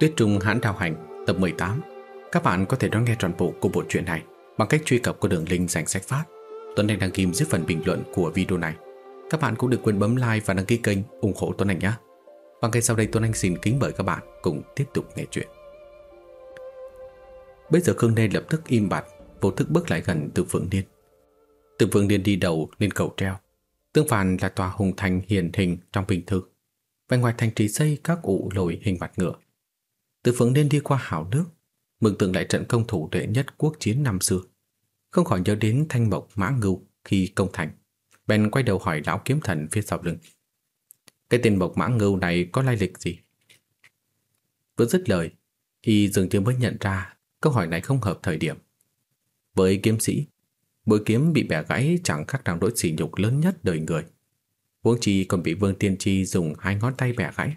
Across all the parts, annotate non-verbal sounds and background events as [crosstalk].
Tuyết Trung Hãn Đào Hành, tập 18 Các bạn có thể đón nghe trọn bộ của bộ truyện này bằng cách truy cập qua đường link dành sách phát. Tuấn Anh đăng ký dưới phần bình luận của video này. Các bạn cũng đừng quên bấm like và đăng ký kênh ủng hộ Tuấn Anh nhé. Và ngay sau đây, Tuấn Anh xin kính mời các bạn cùng tiếp tục nghe chuyện. Bây giờ Khương Nê lập tức im bặt, Vô thức bước lại gần từ Phượng Điên Từ Phượng Điên đi đầu lên cầu treo. Tương phản là tòa hùng thành hiền hình trong bình thư. Bên ngoài thành trì xây các ụ lồi hình mặt ngựa từ phượng nên đi qua hảo nước, Mừng tượng lại trận công thủ đệ nhất quốc chiến năm xưa. Không khỏi nhớ đến thanh mộc mã ngưu Khi công thành. Bèn quay đầu hỏi lão kiếm thần phía sau lưng, Cái tên mộc mã ngưu này có lai lịch gì? Vừa dứt lời, Y dường như mới nhận ra Câu hỏi này không hợp thời điểm. Với kiếm sĩ Bội kiếm bị bẻ gãy chẳng khác nào nỗi sỉ nhục lớn nhất đời người. Huống chi còn bị Vương Tiên Tri dùng hai ngón tay bẻ gãy.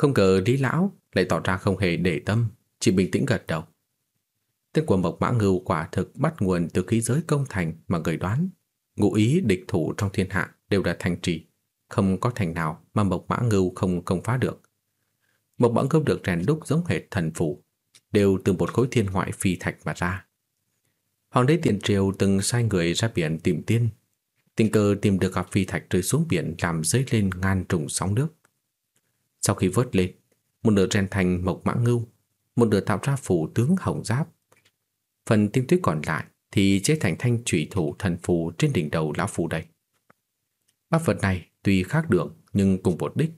Không ngờ Lý Lão lại tỏ ra không hề để tâm, chỉ bình tĩnh gật đầu. Tên của Mộc Mã Ngưu quả thực bắt nguồn từ khí giới công thành mà người đoán. Ngụ ý địch thủ trong thiên hạ đều là thành trì, không có thành nào mà Mộc Mã Ngưu không công phá được. Mộc Mã Ngưu được rèn đúc giống hệt thần phủ, đều từ một khối thiên ngoại phi thạch mà ra. Hoàng đế Tiền Triều từng sai người ra biển tìm tiên, tình cờ tìm được gặp phi thạch rơi xuống biển làm dấy lên ngàn trùng sóng nước. Sau khi vớt lên, một nửa rèn thành mộc mã ngưu, một nửa tạo ra phủ tướng hồng giáp. Phần tinh tuyết còn lại thì chế thành thanh trụy thủ thần phù trên đỉnh đầu lão phù đây. Ba vật này tuy khác đường nhưng cùng một đích,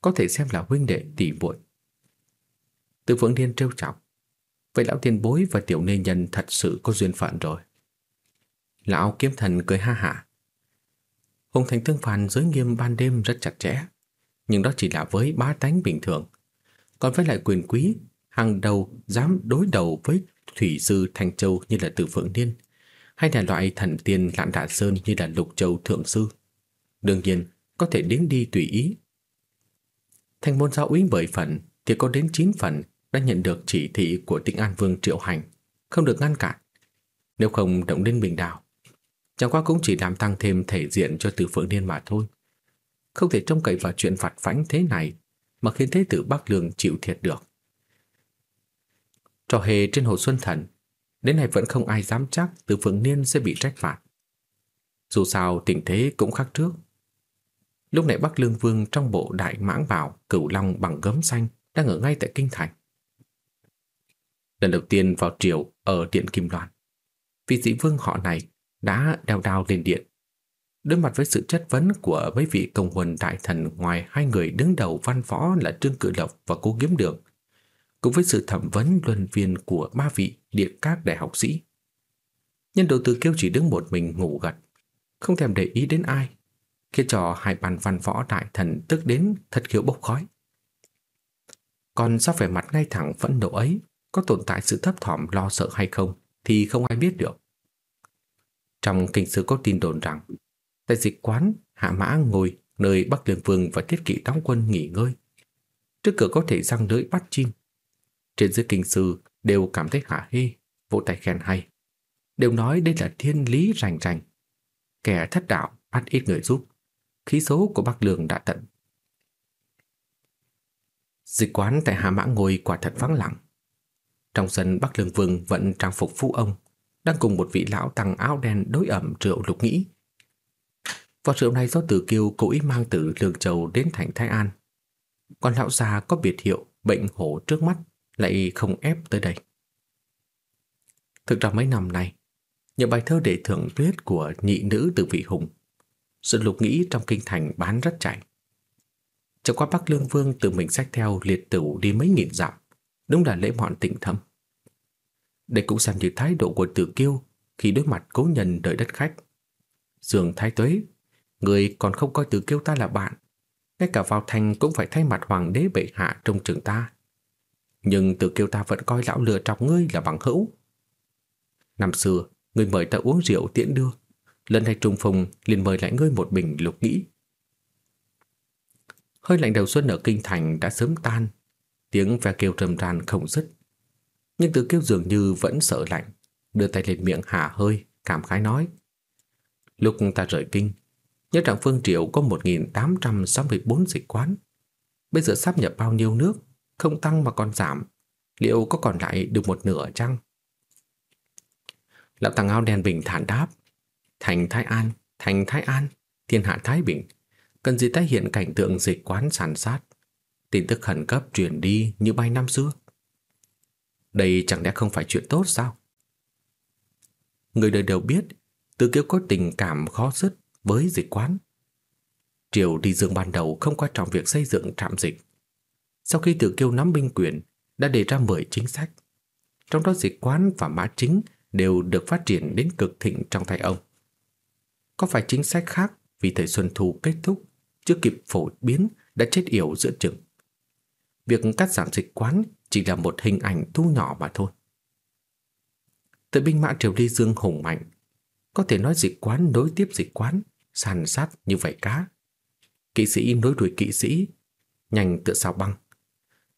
có thể xem là huynh đệ tỷ muội. Từ Phượng Thiên trêu chọc, vậy lão tiền bối và tiểu nê nhân thật sự có duyên phận rồi. Lão kiếm thần cười ha hả. Hùng thành tương phàn giới nghiêm ban đêm rất chặt chẽ, nhưng đó chỉ là với bá tánh bình thường, còn với lại quyền quý, hàng đầu dám đối đầu với thủy sư Thanh Châu như là Từ Phượng Niên, hay là loại thần tiên Lạn đạn Sơn như là Lục Châu Thượng Sư. Đương nhiên, có thể đến đi tùy ý. Thành môn giáo úy bởi phần thì có đến 9 phần đã nhận được chỉ thị của Tĩnh An Vương Triệu Hành, không được ngăn cản. Nếu không động đến bình đảo, chẳng qua cũng chỉ làm tăng thêm thể diện cho Từ Phượng Niên mà thôi. Không thể trông cậy vào chuyện phạt phánh thế này mà khiến thế tử Bắc Lương chịu thiệt được. Trò hề trên hồ Xuân Thần, đến nay vẫn không ai dám chắc từ Phượng Niên sẽ bị trách phạt. Dù sao tình thế cũng khác trước. Lúc này Bắc Lương Vương trong bộ đại mãng bảo cửu long bằng gấm xanh đang ở ngay tại Kinh Thành. Lần đầu tiên vào triều ở Điện Kim Loan, vị dĩ vương họ này đã đeo đao lên điện Đối mặt với sự chất vấn của mấy vị công huân đại thần ngoài hai người đứng đầu văn võ là Trương Cự Lộc và Cố Kiếm Đường, cùng với sự thẩm vấn luân viên của ba vị địa các đại học sĩ. Nhân đầu tư kêu chỉ đứng một mình ngủ gật, không thèm để ý đến ai, khiến cho hai bàn văn võ đại thần tức đến thật khiếu bốc khói. Còn sao vẻ mặt ngay thẳng phẫn nộ ấy có tồn tại sự thấp thỏm lo sợ hay không thì không ai biết được. Trong kinh sư có tin đồn rằng Tại dịch quán, Hạ Mã ngồi nơi Bắc Liên Vương và Thiết Kỵ đóng quân nghỉ ngơi. Trước cửa có thể răng lưỡi bắt chim. Trên dưới kinh sư đều cảm thấy hạ hê, vỗ tay khen hay. Đều nói đây là thiên lý rành rành. Kẻ thất đạo bắt ít người giúp. Khí số của Bắc Lương đã tận. Dịch quán tại Hạ Mã ngồi quả thật vắng lặng. Trong sân Bắc Lương Vương vẫn trang phục phu ông, đang cùng một vị lão tăng áo đen đối ẩm rượu lục nghĩ Vỏ rượu này do Tử Kiêu cố ý mang từ Lương Châu đến thành Thái An. Còn lão già có biệt hiệu bệnh hổ trước mắt lại không ép tới đây. Thực ra mấy năm nay, những bài thơ để thưởng tuyết của nhị nữ từ vị hùng, sự lục nghĩ trong kinh thành bán rất chạy. Chẳng qua Bắc Lương Vương tự mình sách theo liệt tử đi mấy nghìn dặm, đúng là lễ mọn tịnh thâm. Đây cũng xem như thái độ của Tử Kiêu khi đối mặt cố nhân đợi đất khách. Dường Thái Tuế Người còn không coi từ kiêu ta là bạn. Ngay cả vào thành cũng phải thay mặt hoàng đế bệ hạ trong trường ta. Nhưng từ kiêu ta vẫn coi lão lừa trọc ngươi là bằng hữu. Năm xưa Ngươi mời ta uống rượu tiễn đưa. Lần này trùng phùng, liền mời lại ngươi một bình lục nghĩ. Hơi lạnh đầu xuân ở kinh thành đã sớm tan. Tiếng ve kêu trầm tràn không dứt. Nhưng từ kêu dường như vẫn sợ lạnh. Đưa tay lên miệng hạ hơi, Cảm khái nói. Lúc ta rời kinh Nhớ rằng Phương Triệu có 1.864 dịch quán. Bây giờ sắp nhập bao nhiêu nước, không tăng mà còn giảm, liệu có còn lại được một nửa chăng? Lão tàng ao đen bình thản đáp, thành Thái An, thành Thái An, thiên hạ Thái Bình, cần gì tái hiện cảnh tượng dịch quán sàn sát, tin tức khẩn cấp truyền đi như bay năm xưa. Đây chẳng lẽ không phải chuyện tốt sao? Người đời đều biết, Từ kiếp có tình cảm khó dứt với dịch quán. Triều đi dương ban đầu không quan trọng việc xây dựng trạm dịch. Sau khi Tử Kiêu nắm binh quyền, đã đề ra 10 chính sách. Trong đó dịch quán và mã chính đều được phát triển đến cực thịnh trong tay ông. Có phải chính sách khác vì thời Xuân Thu kết thúc, chưa kịp phổ biến đã chết yểu giữa chừng. Việc cắt giảm dịch quán chỉ là một hình ảnh thu nhỏ mà thôi. Tới binh mã triều ly dương hùng mạnh, có thể nói dịch quán nối tiếp dịch quán, sàn sát như vậy cá. Kỵ sĩ nối đuổi kỵ sĩ, nhanh tựa sao băng.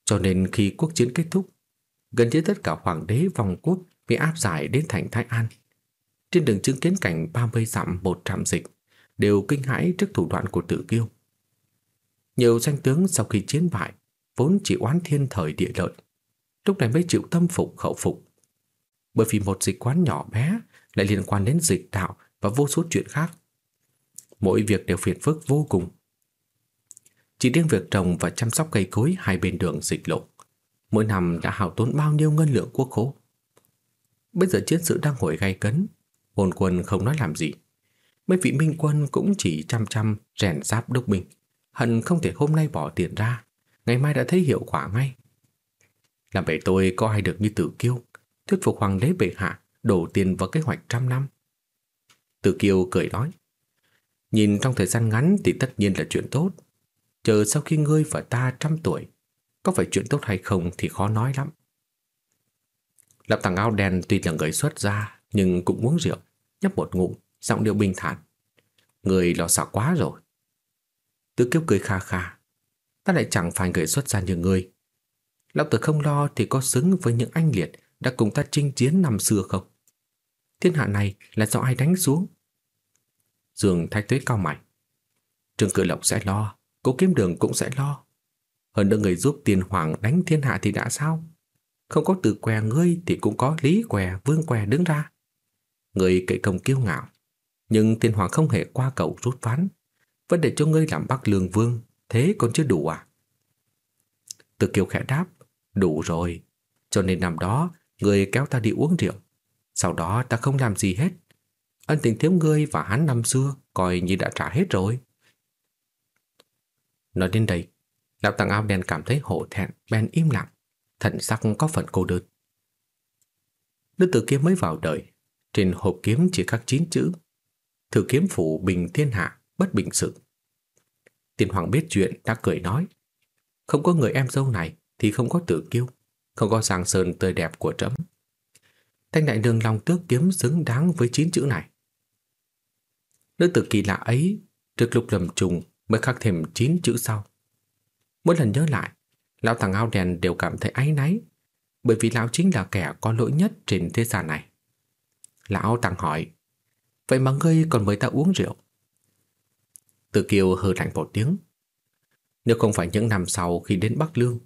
Cho nên khi quốc chiến kết thúc, gần như tất cả hoàng đế vòng quốc bị áp giải đến thành Thái An. Trên đường chứng kiến cảnh 30 dặm một trạm dịch, đều kinh hãi trước thủ đoạn của tự kiêu. Nhiều danh tướng sau khi chiến bại, vốn chỉ oán thiên thời địa lợi, lúc này mới chịu tâm phục khẩu phục. Bởi vì một dịch quán nhỏ bé lại liên quan đến dịch đạo và vô số chuyện khác. Mỗi việc đều phiền phức vô cùng. Chỉ riêng việc trồng và chăm sóc cây cối hai bên đường dịch lộ, mỗi năm đã hao tốn bao nhiêu ngân lượng quốc khố. Bây giờ chiến sự đang hồi gay cấn, hồn quân không nói làm gì. Mấy vị minh quân cũng chỉ chăm chăm rèn giáp đúc binh, hận không thể hôm nay bỏ tiền ra, ngày mai đã thấy hiệu quả ngay. Làm vậy tôi có ai được như tử kiêu, thuyết phục hoàng đế bệ hạ đổ tiền vào kế hoạch trăm năm. Tử kiêu cười nói, nhìn trong thời gian ngắn thì tất nhiên là chuyện tốt, chờ sau khi ngươi và ta trăm tuổi, có phải chuyện tốt hay không thì khó nói lắm. Lão tàng áo đen tuy là người xuất gia nhưng cũng uống rượu, nhấp một ngụm, giọng điệu bình thản. Người lo sợ quá rồi. Tứ kiếp cười kha kha. Ta lại chẳng phải người xuất gia như ngươi. Lão tử không lo thì có xứng với những anh liệt đã cùng ta chinh chiến năm xưa không? Thiên hạ này là do ai đánh xuống? Dương Thách Tuyết cao mày. Trương Cự Lộc sẽ lo, Cố Kiếm Đường cũng sẽ lo. Hơn nữa người giúp tiền hoàng đánh thiên hạ thì đã sao? Không có từ què ngươi thì cũng có lý què, vương què đứng ra. Người cậy công kiêu ngạo, nhưng tiên hoàng không hề qua cầu rút ván, vẫn để cho ngươi làm bắc lương vương, thế còn chưa đủ à? Từ kiều khẽ đáp, đủ rồi, cho nên năm đó ngươi kéo ta đi uống rượu, sau đó ta không làm gì hết. Ân tình thiếu ngươi và hắn năm xưa coi như đã trả hết rồi. Nói đến đây, lão tăng áo đen cảm thấy hổ thẹn, bèn im lặng thần sắc có phần cô đơn. Nữ tử kia mới vào đời, trên hộp kiếm chỉ khắc chín chữ Thử kiếm phủ bình thiên hạ, bất bình sự. Tiên hoàng biết chuyện đã cười nói Không có người em dâu này thì không có tử kiêu, không có giang sơn tươi đẹp của trẫm. Thanh đại đường lòng tước kiếm xứng đáng với chín chữ này. Nữ tử kỳ lạ ấy, trước lúc lầm trùng mới khắc thêm chín chữ sau. Mỗi lần nhớ lại, Lão thằng áo đèn đều cảm thấy áy náy Bởi vì lão chính là kẻ có lỗi nhất trên thế gian này. Lão thằng hỏi Vậy mà ngươi còn mời ta uống rượu? Từ kiều hừ lạnh một tiếng Nếu không phải những năm sau khi đến Bắc Lương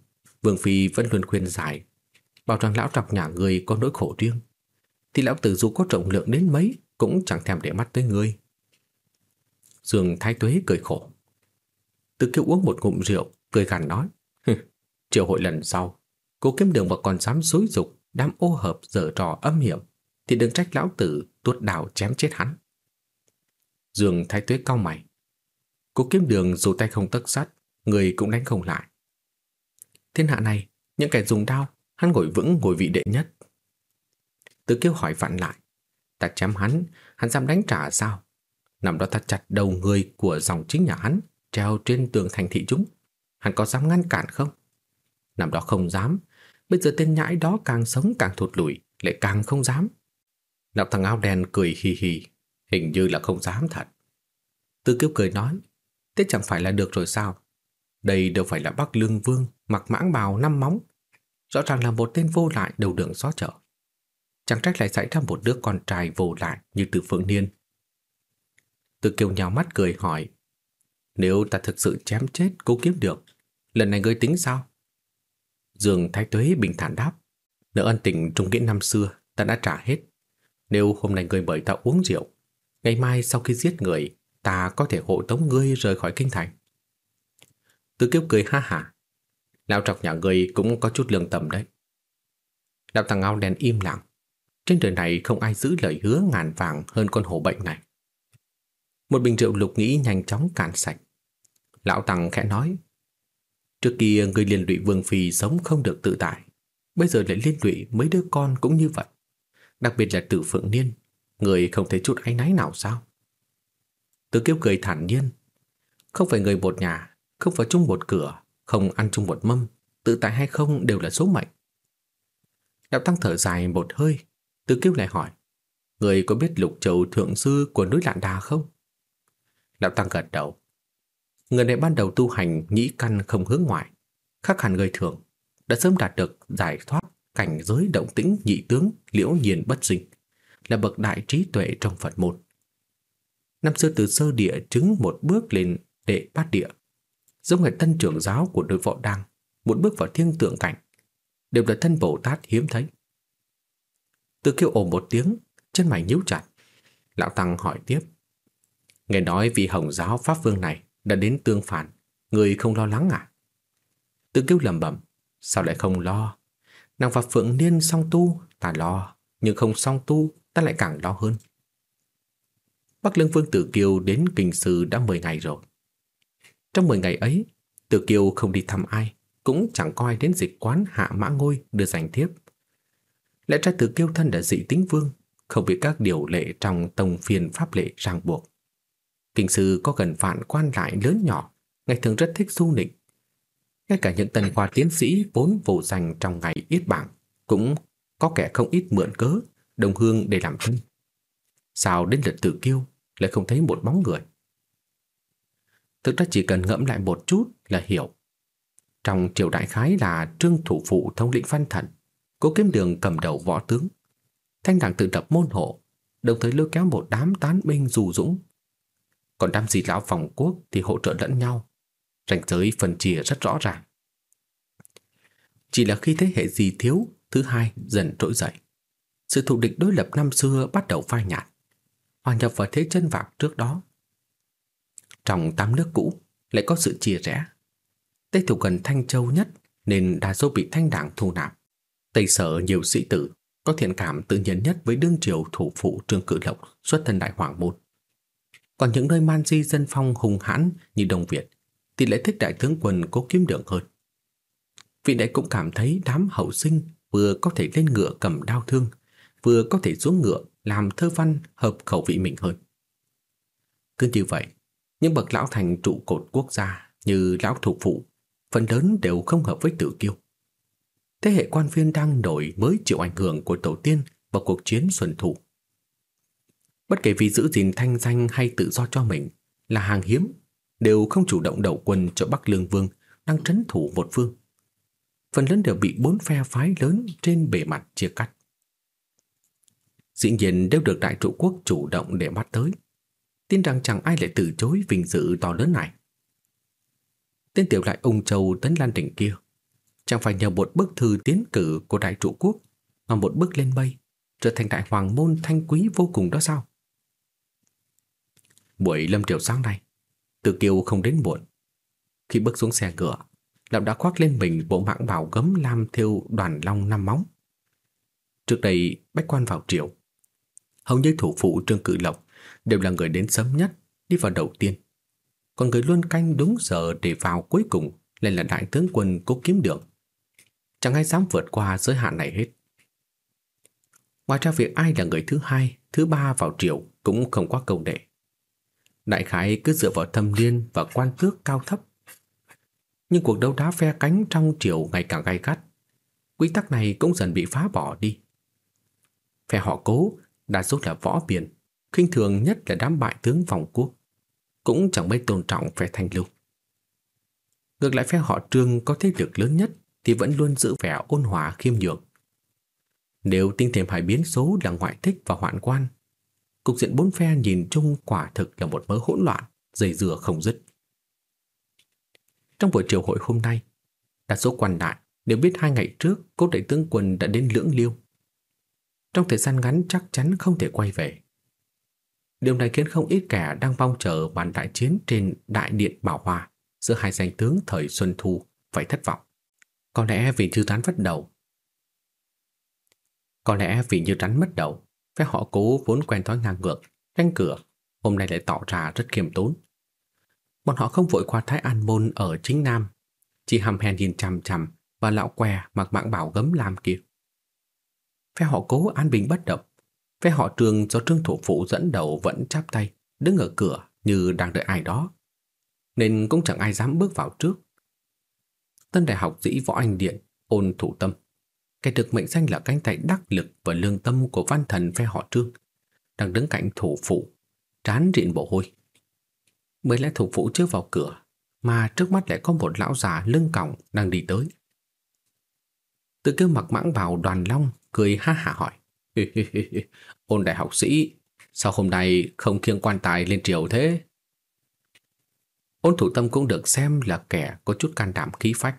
Vương Phi vẫn luôn khuyên giải Bảo rằng lão trọc nhà người có nỗi khổ riêng Thì lão tử dù có trọng lượng đến mấy Cũng chẳng thèm để mắt tới ngươi. Dương Thái Tuế cười khổ Từ kiều uống một ngụm rượu Cười gằn nói Triệu hội lần sau, cố kiếm đường mà còn dám xúi dục đám ô hợp dở trò âm hiểm, thì đừng trách lão tử tuốt đào chém chết hắn. Dương thái tuế cao mày. Cố kiếm đường dù tay không tấc sắt, người cũng đánh không lại. Thiên hạ này, những kẻ dùng đao, hắn ngồi vững ngồi vị đệ nhất. Từ kêu hỏi vặn lại. Ta chém hắn, hắn dám đánh trả sao? Nằm đó ta chặt đầu người của dòng chính nhà hắn, treo trên tường thành thị chúng. Hắn có dám ngăn cản không? Năm đó không dám, bây giờ tên nhãi đó càng sống càng thụt lùi, lại càng không dám. Lão thằng áo đen cười hì hì, hình như là không dám thật. Tư kiếp cười nói, thế chẳng phải là được rồi sao? Đây đâu phải là Bắc Lương Vương mặc mãng bào năm móng. Rõ ràng là một tên vô lại đầu đường xó chợ. Chẳng trách lại xảy ra một đứa con trai vô lại như từ Phượng Niên. Từ kiều nhào mắt cười hỏi, nếu ta thực sự chém chết cố kiếm được, lần này ngươi tính sao? Dương Thái Tuế bình thản đáp, nợ ân tình trung nghĩa năm xưa ta đã trả hết. Nếu hôm nay ngươi mời ta uống rượu, ngày mai sau khi giết người, ta có thể hộ tống ngươi rời khỏi kinh thành. Từ kiếp cười ha hả. Lão trọc nhà ngươi cũng có chút lương tâm đấy. Lão thằng ngao đen im lặng. Trên đời này không ai giữ lời hứa ngàn vàng hơn con hổ bệnh này. Một bình rượu lục nghĩ nhanh chóng cạn sạch. Lão Tăng khẽ nói, Trước kia người liên lụy Vương Phi sống không được tự tại, Bây giờ lại liên lụy mấy đứa con cũng như vậy Đặc biệt là tử Phượng Niên, Người không thấy chút áy náy nào sao Tử kiêu cười thản nhiên, Không phải người một nhà, Không phải chung một cửa, Không ăn chung một mâm, Tự tại hay không đều là số mệnh Đạo Tăng thở dài một hơi Tử kiêu lại hỏi, Người có biết lục châu thượng sư của núi Lạn Đà không? Lão Tăng gật đầu Người này ban đầu tu hành nhĩ căn không hướng ngoại, khác hẳn người thường, đã sớm đạt được giải thoát cảnh giới động tĩnh nhị tướng liễu nhiên bất sinh, là bậc đại trí tuệ trong Phật môn. Năm xưa từ sơ địa chứng một bước lên đệ bát địa, giống người tân trưởng giáo của đội võ đăng, một bước vào thiên tượng cảnh, đều là thân Bồ Tát hiếm thấy. Từ kêu ồ một tiếng, chân mày nhíu chặt. Lão Tăng hỏi tiếp. Nghe nói vị hồng giáo Pháp Vương này đã đến tương phản, người không lo lắng à? Tự Kiêu lầm bẩm, sao lại không lo? Nàng và Phượng Niên song tu, ta lo, nhưng không song tu, ta lại càng lo hơn. Bắc Lương Vương Tử Kiều đến kinh sư đã 10 ngày rồi. Trong 10 ngày ấy, Tử Kiều không đi thăm ai, cũng chẳng coi đến dịch quán hạ mã ngôi đưa giành tiếp. Lẽ ra Tử Kiều thân đã dị tính vương, không bị các điều lệ trong tông phiền pháp lệ ràng buộc. Kinh sư có gần vạn quan lại lớn nhỏ, ngày thường rất thích du lịch. Ngay cả những tần khoa tiến sĩ vốn vụ dành trong ngày ít bảng, cũng có kẻ không ít mượn cớ, đồng hương để làm thân. Sao đến lượt tử kiêu, lại không thấy một bóng người? Thực ra chỉ cần ngẫm lại một chút là hiểu. Trong triều đại khái là trương thủ phụ thống lĩnh văn thần, cố kiếm đường cầm đầu võ tướng. Thanh đảng tự lập môn hộ, đồng thời lôi kéo một đám tán binh dù dũng còn đám dì lão phòng quốc thì hỗ trợ lẫn nhau. Ranh giới phân chia rất rõ ràng. Chỉ là khi thế hệ gì thiếu, thứ hai dần trỗi dậy. Sự thù địch đối lập năm xưa bắt đầu phai nhạt, hòa nhập vào thế chân vạc trước đó. Trong tám nước cũ lại có sự chia rẽ. Tây thủ gần Thanh Châu nhất nên đa số bị thanh đảng thu nạp. Tây sở nhiều sĩ tử có thiện cảm tự nhiên nhất với đương triều thủ phụ Trương Cự Lộc xuất thân đại hoàng môn. Còn những nơi man di dân phong hùng hãn như Đông Việt thì lại thích đại tướng quân cố kiếm đường hơn. Vị đại cũng cảm thấy đám hậu sinh vừa có thể lên ngựa cầm đao thương, vừa có thể xuống ngựa làm thơ văn hợp khẩu vị mình hơn. Cứ như vậy, những bậc lão thành trụ cột quốc gia như lão thủ phụ, phần lớn đều không hợp với tử kiêu. Thế hệ quan viên đang nổi mới chịu ảnh hưởng của tổ tiên và cuộc chiến xuân thủ. Bất kể vì giữ gìn thanh danh hay tự do cho mình là hàng hiếm, đều không chủ động đầu quân cho Bắc Lương Vương đang trấn thủ một phương. Phần lớn đều bị bốn phe phái lớn trên bề mặt chia cắt. Dĩ nhiên đều được đại trụ quốc chủ động để bắt tới. Tin rằng chẳng ai lại từ chối vinh dự to lớn này. Tên tiểu lại ung châu tấn lan đỉnh kia chẳng phải nhờ một bức thư tiến cử của đại trụ quốc mà một bước lên mây trở thành đại hoàng môn thanh quý vô cùng đó sao? Buổi lâm triều sáng nay, Từ Kiều không đến muộn. Khi bước xuống xe ngựa, lão đã khoác lên mình bộ mạng bảo gấm lam thêu đoàn long năm móng. Trước đây bách quan vào triều, hầu như thủ phụ Trương Cự Lộc đều là người đến sớm nhất, đi vào đầu tiên. Còn người luôn canh đúng giờ để vào cuối cùng lại là đại tướng quân cố kiếm đường. Chẳng ai dám vượt qua giới hạn này hết. Ngoài ra việc ai là người thứ hai, thứ ba vào triều cũng không quá cầu đệ đại khái cứ dựa vào thâm niên và quan tước cao thấp. Nhưng cuộc đấu đá phe cánh trong triều ngày càng gay gắt, quy tắc này cũng dần bị phá bỏ đi. Phe họ cố đa số là võ biển, khinh thường nhất là đám bại tướng vòng quốc, cũng chẳng mấy tôn trọng phe thanh lưu. Ngược lại phe họ trương có thế lực lớn nhất thì vẫn luôn giữ vẻ ôn hòa khiêm nhường. Nếu tinh thêm hai biến số là ngoại thích và hoạn quan cục diện bốn phe nhìn chung quả thực là một mớ hỗn loạn, dây dừa không dứt. Trong buổi chiều hội hôm nay, đa số quan đại đều biết hai ngày trước cố đại tướng quân đã đến lưỡng liêu. Trong thời gian ngắn chắc chắn không thể quay về. Điều này khiến không ít kẻ đang mong chờ màn đại chiến trên đại điện Bảo Hòa giữa hai danh tướng thời Xuân Thu phải thất vọng. Có lẽ vì chư tán bắt đầu. Có lẽ vì như rắn mất đầu, phép họ cố vốn quen thói ngang ngược, canh cửa, hôm nay lại tỏ ra rất khiêm tốn. Bọn họ không vội qua Thái An Môn ở chính Nam, chỉ hầm hèn nhìn chằm chằm và lão què mặc mạng bảo gấm làm kia. Phe họ cố an bình bất động. Phe họ trường do trương thủ phụ dẫn đầu vẫn chắp tay, đứng ở cửa như đang đợi ai đó. Nên cũng chẳng ai dám bước vào trước. Tân đại học dĩ võ anh điện, ôn thủ tâm. Kẻ được mệnh danh là cánh tay đắc lực và lương tâm của văn thần phe họ trương. Đang đứng cạnh thủ phụ, trán rịn bộ hôi. Mới lẽ thủ phụ chưa vào cửa, mà trước mắt lại có một lão già lưng còng đang đi tới. Từ kêu mặc mãng vào đoàn long cười ha hả hỏi. [laughs] Ôn đại học sĩ, sao hôm nay không khiêng quan tài lên triều thế? Ôn thủ tâm cũng được xem là kẻ có chút can đảm khí phách.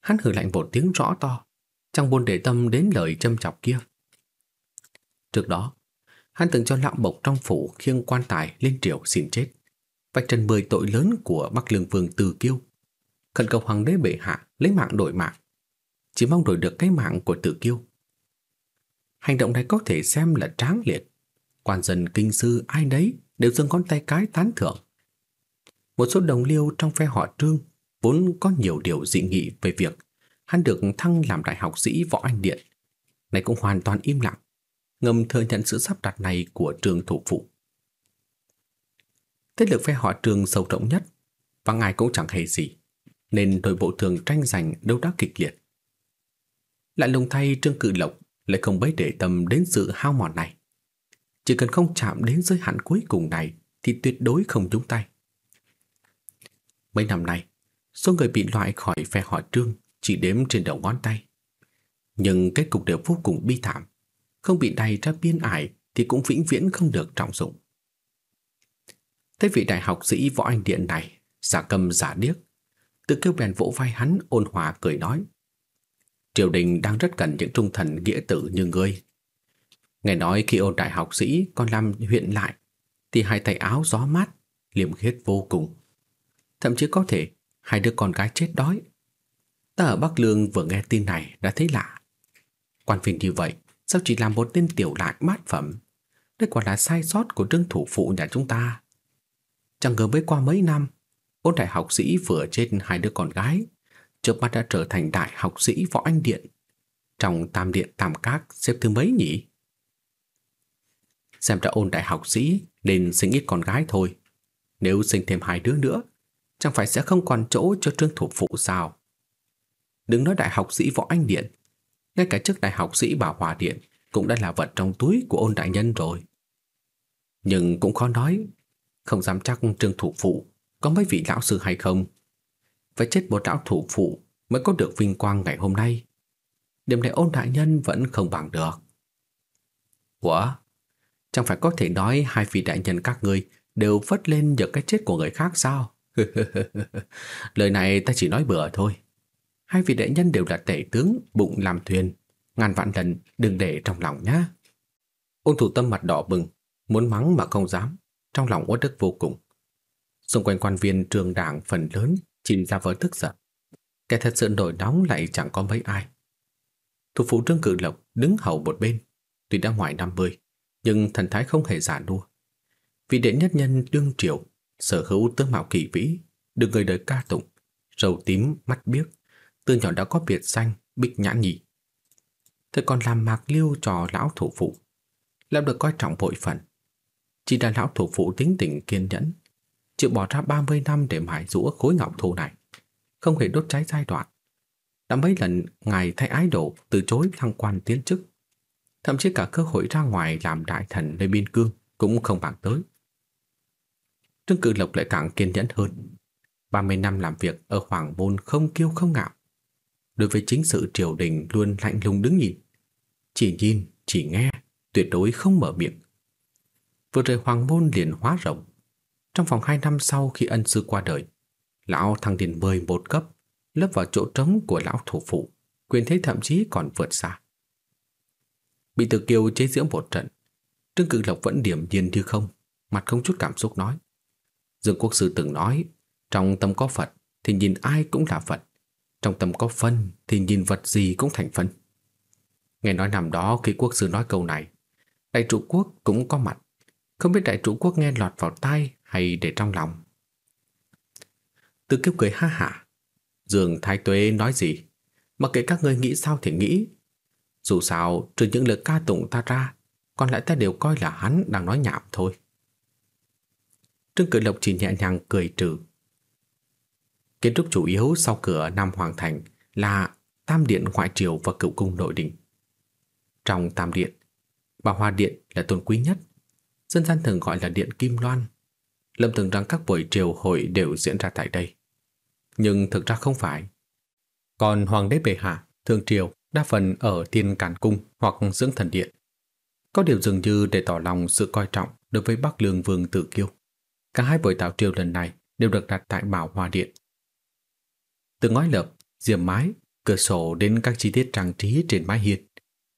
Hắn hừ lạnh một tiếng rõ to, chẳng buồn để tâm đến lời châm chọc kia. Trước đó, hắn từng cho lão bộc trong phủ khiêng quan tài lên triều xin chết, vạch trần mười tội lớn của Bắc Lương Vương Từ Kiêu, khẩn cầu hoàng đế bệ hạ lấy mạng đổi mạng, chỉ mong đổi được cái mạng của Từ Kiêu. Hành động này có thể xem là tráng liệt. Quan dân kinh sư ai đấy đều dâng con tay cái tán thưởng. Một số đồng liêu trong phe họ Trương vốn có nhiều điều dị nghị về việc hắn được thăng làm đại học sĩ võ anh điện. Này cũng hoàn toàn im lặng, ngầm thừa nhận sự sắp đặt này của trường thủ phụ. Thế lực phe họ trường sâu rộng nhất và ngài cũng chẳng hề gì, nên đội bộ thường tranh giành đấu đá kịch liệt. Lại lùng thay Trương Cự Lộc lại không bấy để tâm đến sự hao mòn này. Chỉ cần không chạm đến giới hạn cuối cùng này thì tuyệt đối không nhúng tay. Mấy năm nay, số người bị loại khỏi phe họ Trương chỉ đếm trên đầu ngón tay. Nhưng kết cục đều vô cùng bi thảm. Không bị đày ra biên ải thì cũng vĩnh viễn không được trọng dụng. Thế vị đại học sĩ võ anh điện này, giả cầm giả điếc, tự kêu bèn vỗ vai hắn ôn hòa cười nói. Triều đình đang rất cần những trung thần nghĩa tử như ngươi. Nghe nói khi ôn đại học sĩ còn làm huyện lại, thì hai tay áo gió mát, liêm khiết vô cùng. Thậm chí có thể hai đứa con gái chết đói. Ta ở Bắc Lương vừa nghe tin này đã thấy lạ. Quan viên như vậy, sao chỉ làm một tên tiểu lại mát phẩm? Đây quả là sai sót của trương thủ phụ nhà chúng ta. Chẳng ngờ mới qua mấy năm, ôn đại học sĩ vừa chết hai đứa con gái, trước mắt đã trở thành đại học sĩ võ anh điện. Trong tam điện tam các xếp thứ mấy nhỉ? Xem ra ôn đại học sĩ nên sinh ít con gái thôi. Nếu sinh thêm hai đứa nữa, chẳng phải sẽ không còn chỗ cho trương thủ phụ sao? Đừng nói đại học sĩ võ anh điện, ngay cả chức đại học sĩ bảo hòa điện cũng đã là vật trong túi của ôn đại nhân rồi. Nhưng cũng khó nói, không dám chắc trương thủ phụ có mấy vị lão sư hay không phải chết một lão thủ phụ mới có được vinh quang ngày hôm nay. Điểm này ôn đại nhân vẫn không bằng được. Ủa? Chẳng phải có thể nói hai vị đại nhân các ngươi đều vất lên nhờ cái chết của người khác sao? [laughs] Lời này ta chỉ nói bừa thôi. Hai vị đại nhân đều là tể tướng, bụng làm thuyền. Ngàn vạn lần đừng để trong lòng nhá. Ôn thủ tâm mặt đỏ bừng, muốn mắng mà không dám, trong lòng uất đức vô cùng. Xung quanh quan viên trường đảng phần lớn chỉ ra vỡ tức giận. Kẻ thật sự nổi nóng lại chẳng có mấy ai. Thủ phủ Trương Cử Lộc đứng hầu một bên, tuy đã ngoài 50, nhưng thần thái không hề giả đua. Vị đệ nhất nhân đương triều, sở hữu tướng mạo kỳ vĩ, được người đời ca tụng, râu tím, mắt biếc, từ nhỏ đã có biệt danh Bích Nhãn Nhị. Thế còn làm mạc liêu trò lão thủ phụ, làm được coi trọng bội phận. Chỉ là lão thủ phụ tính tình kiên nhẫn, chịu bỏ ra 30 năm để mài rũa khối ngọc thù này, không hề đốt cháy giai đoạn. Đã mấy lần ngài thay ái độ từ chối thăng quan tiến chức, thậm chí cả cơ hội ra ngoài làm đại thần nơi biên cương cũng không bằng tới. Trương Cự Lộc lại càng kiên nhẫn hơn. 30 năm làm việc ở Hoàng Môn không kiêu không ngạo. Đối với chính sự triều đình luôn lạnh lùng đứng nhìn. Chỉ nhìn, chỉ nghe, tuyệt đối không mở miệng. Vừa rời Hoàng Môn liền hóa rộng, trong vòng 2 năm sau khi ân sư qua đời, lão thăng đến 11 cấp, lấp vào chỗ trống của lão thủ phụ, quyền thế thậm chí còn vượt xa. Bị Từ Kiều chế giễu một trận, Trương Cự Lộc vẫn điểm nhiên như không, mặt không chút cảm xúc nói. Dương Quốc Sư từng nói, trong tâm có Phật thì nhìn ai cũng là Phật, trong tâm có phân thì nhìn vật gì cũng thành phân. Nghe nói nằm đó khi quốc sư nói câu này, đại trụ quốc cũng có mặt, không biết đại trụ quốc nghe lọt vào tai hay để trong lòng. Từ kiếp cười ha hả, dường Thái Tuế nói gì, mặc kệ các người nghĩ sao thì nghĩ. Dù sao, trừ những lời ca tụng ta ra, còn lại ta đều coi là hắn đang nói nhảm thôi. Trương Cử Lộc chỉ nhẹ nhàng cười trừ. Kiến trúc chủ yếu sau cửa Nam Hoàng Thành là Tam Điện Ngoại Triều và Cựu Cung Nội Đình. Trong Tam Điện, Bảo Hoa Điện là tôn quý nhất, dân gian thường gọi là Điện Kim Loan. Lâm tưởng rằng các buổi triều hội đều diễn ra tại đây. Nhưng thực ra không phải. Còn Hoàng đế Bệ Hạ, Thường Triều đa phần ở Thiên Càn Cung hoặc Dưỡng Thần Điện. Có điều dường như để tỏ lòng sự coi trọng đối với Bắc Lương Vương Tử Kiêu. Cả hai buổi tảo triều lần này đều được đặt tại Bảo Hoa Điện. Từ ngói lợp, diềm mái, cửa sổ đến các chi tiết trang trí trên mái hiên,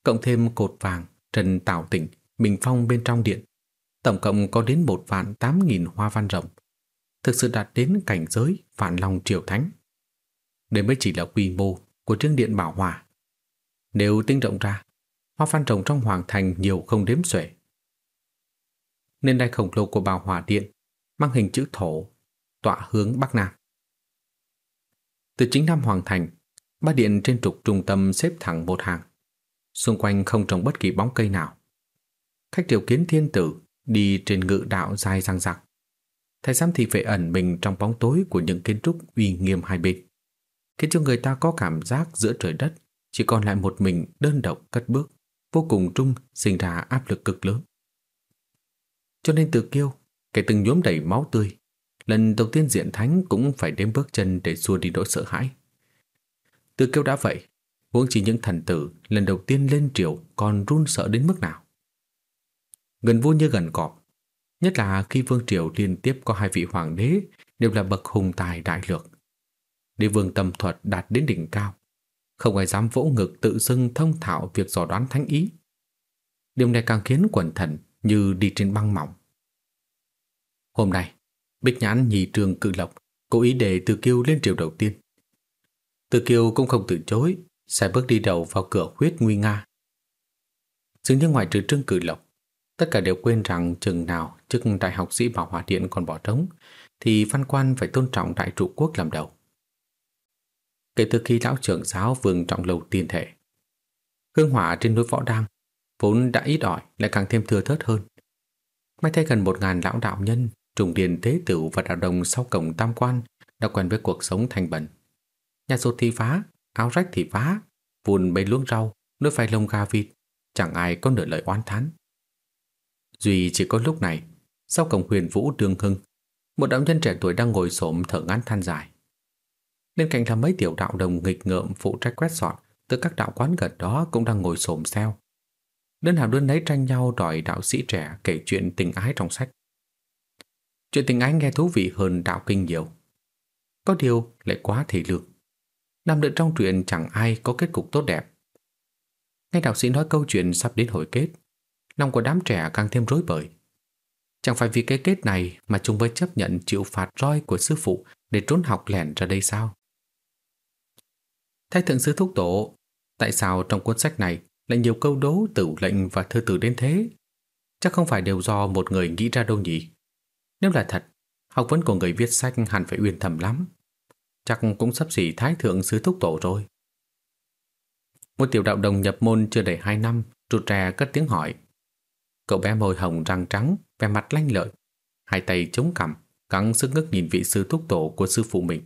cộng thêm cột vàng, trần tạo tỉnh, bình phong bên trong điện. Tổng cộng có đến một vạn tám nghìn hoa văn rồng, thực sự đạt đến cảnh giới vạn lòng triều thánh. Đây mới chỉ là quy mô của trương điện bảo hòa. Nếu tính rộng ra, hoa văn rồng trong hoàng thành nhiều không đếm xuể. Nên đai khổng lồ của bảo hòa điện mang hình chữ thổ, tọa hướng bắc nam. Từ chính nam hoàng thành, ba điện trên trục trung tâm xếp thẳng một hàng. Xung quanh không trồng bất kỳ bóng cây nào. Khách triều kiến thiên tử đi trên ngự đạo dài răng rạc. Thái giám thị vệ ẩn mình trong bóng tối của những kiến trúc uy nghiêm hai bên, khiến cho người ta có cảm giác giữa trời đất chỉ còn lại một mình đơn độc cất bước, vô cùng trung sinh ra áp lực cực lớn. Cho nên từ kiêu, kẻ từng nhuốm đầy máu tươi, lần đầu tiên diện thánh cũng phải đếm bước chân để xua đi nỗi sợ hãi. Từ kêu đã vậy, huống chỉ những thần tử lần đầu tiên lên triều còn run sợ đến mức nào. Gần vua như gần cọp, nhất là khi vương triều liên tiếp có hai vị hoàng đế đều là bậc hùng tài đại lược. Đế vương tâm thuật đạt đến đỉnh cao, không ai dám vỗ ngực tự xưng thông thạo việc dò đoán thánh ý. Điều này càng khiến quần thần như đi trên băng mỏng. Hôm nay, Bích Nhãn nhị trường cự lộc cố ý để Từ Kiêu lên triều đầu tiên. Từ Kiêu cũng không từ chối, sẽ bước đi đầu vào cửa huyết nguy nga. Dường như ngoài trừ trương cử lộc, tất cả đều quên rằng chừng nào chức đại học sĩ Bảo Hòa Điện còn bỏ trống, thì văn quan phải tôn trọng đại trụ quốc làm đầu. Kể từ khi lão trưởng giáo vương trọng lầu tiền thể, hương hỏa trên núi Võ Đăng vốn đã ít ỏi lại càng thêm thừa thớt hơn. May thay gần một ngàn lão đạo nhân, trùng điền thế tử và đạo đồng sau cổng tam quan đã quen với cuộc sống thanh bẩn. Nhà sột thì phá, áo rách thì phá, vùn mấy luống rau, nuôi phải lông gà vịt, chẳng ai có nửa lời oán thán. Duy chỉ có lúc này, sau cổng huyền vũ đường hưng, một đạo nhân trẻ tuổi đang ngồi xổm thở ngắn than dài. Bên cạnh là mấy tiểu đạo đồng nghịch ngợm phụ trách quét dọn từ các đạo quán gần đó cũng đang ngồi xổm xeo. Đơn hàm đơn nấy tranh nhau đòi đạo sĩ trẻ kể chuyện tình ái trong sách. Chuyện tình ái nghe thú vị hơn đạo kinh nhiều. Có điều lại quá thể lực. Nam nữ trong truyện chẳng ai có kết cục tốt đẹp. Nghe đạo sĩ nói câu chuyện sắp đến hồi kết, lòng của đám trẻ càng thêm rối bời. Chẳng phải vì cái kết này mà chúng mới chấp nhận chịu phạt roi của sư phụ để trốn học lẻn ra đây sao? Thái thượng sư thúc tổ, tại sao trong cuốn sách này lại nhiều câu đố, tử lệnh và thư tử đến thế? Chắc không phải đều do một người nghĩ ra đâu nhỉ? Nếu là thật, học vấn của người viết sách hẳn phải uyên thầm lắm. Chắc cũng sắp xỉ thái thượng sứ thúc tổ rồi. Một tiểu đạo đồng nhập môn chưa đầy hai năm, rụt rè cất tiếng hỏi. Cậu bé môi hồng răng trắng, vẻ mặt lanh lợi, hai tay chống cằm, cắn sức ngước nhìn vị sư thúc tổ của sư phụ mình.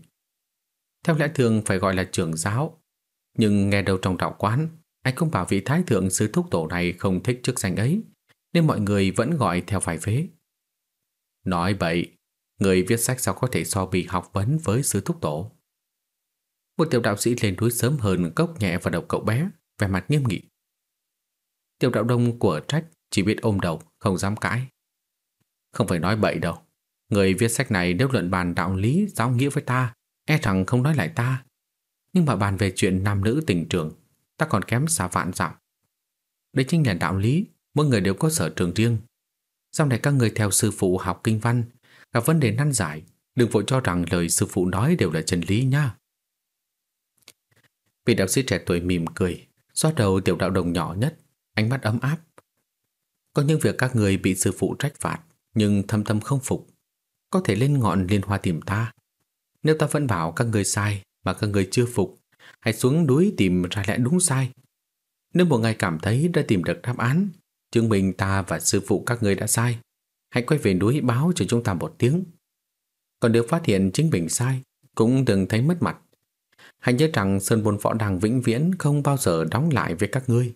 Theo lẽ thường phải gọi là trưởng giáo, nhưng nghe đầu trong đạo quán, anh cũng bảo vị thái thượng sư thúc tổ này không thích chức danh ấy, nên mọi người vẫn gọi theo vài vế. Nói bậy, người viết sách sao có thể so bì học vấn với sư thúc tổ. Một tiểu đạo sĩ lên núi sớm hơn cốc nhẹ vào đầu cậu bé, vẻ mặt nghiêm nghị. Tiểu đạo đông của trách chỉ biết ôm đầu, không dám cãi. Không phải nói bậy đâu. Người viết sách này nếu luận bàn đạo lý giáo nghĩa với ta, e rằng không nói lại ta. Nhưng mà bàn về chuyện nam nữ tình trường, ta còn kém xa vạn dặm. Đây chính là đạo lý, mỗi người đều có sở trường riêng. Sau này các người theo sư phụ học kinh văn, gặp vấn đề năn giải, đừng vội cho rằng lời sư phụ nói đều là chân lý nha. Vị đạo sĩ trẻ tuổi mỉm cười, xoát đầu tiểu đạo đồng nhỏ nhất, ánh mắt ấm áp. Có những việc các người bị sư phụ trách phạt, nhưng thâm tâm không phục. Có thể lên ngọn liên hoa tìm ta. Nếu ta vẫn bảo các người sai mà các người chưa phục, hãy xuống núi tìm ra lẽ đúng sai. Nếu một ngày cảm thấy đã tìm được đáp án, chứng minh ta và sư phụ các người đã sai, hãy quay về núi báo cho chúng ta một tiếng. Còn nếu phát hiện chính mình sai, cũng đừng thấy mất mặt. Hãy nhớ rằng Sơn Bồn Võ Đàng vĩnh viễn không bao giờ đóng lại với các ngươi.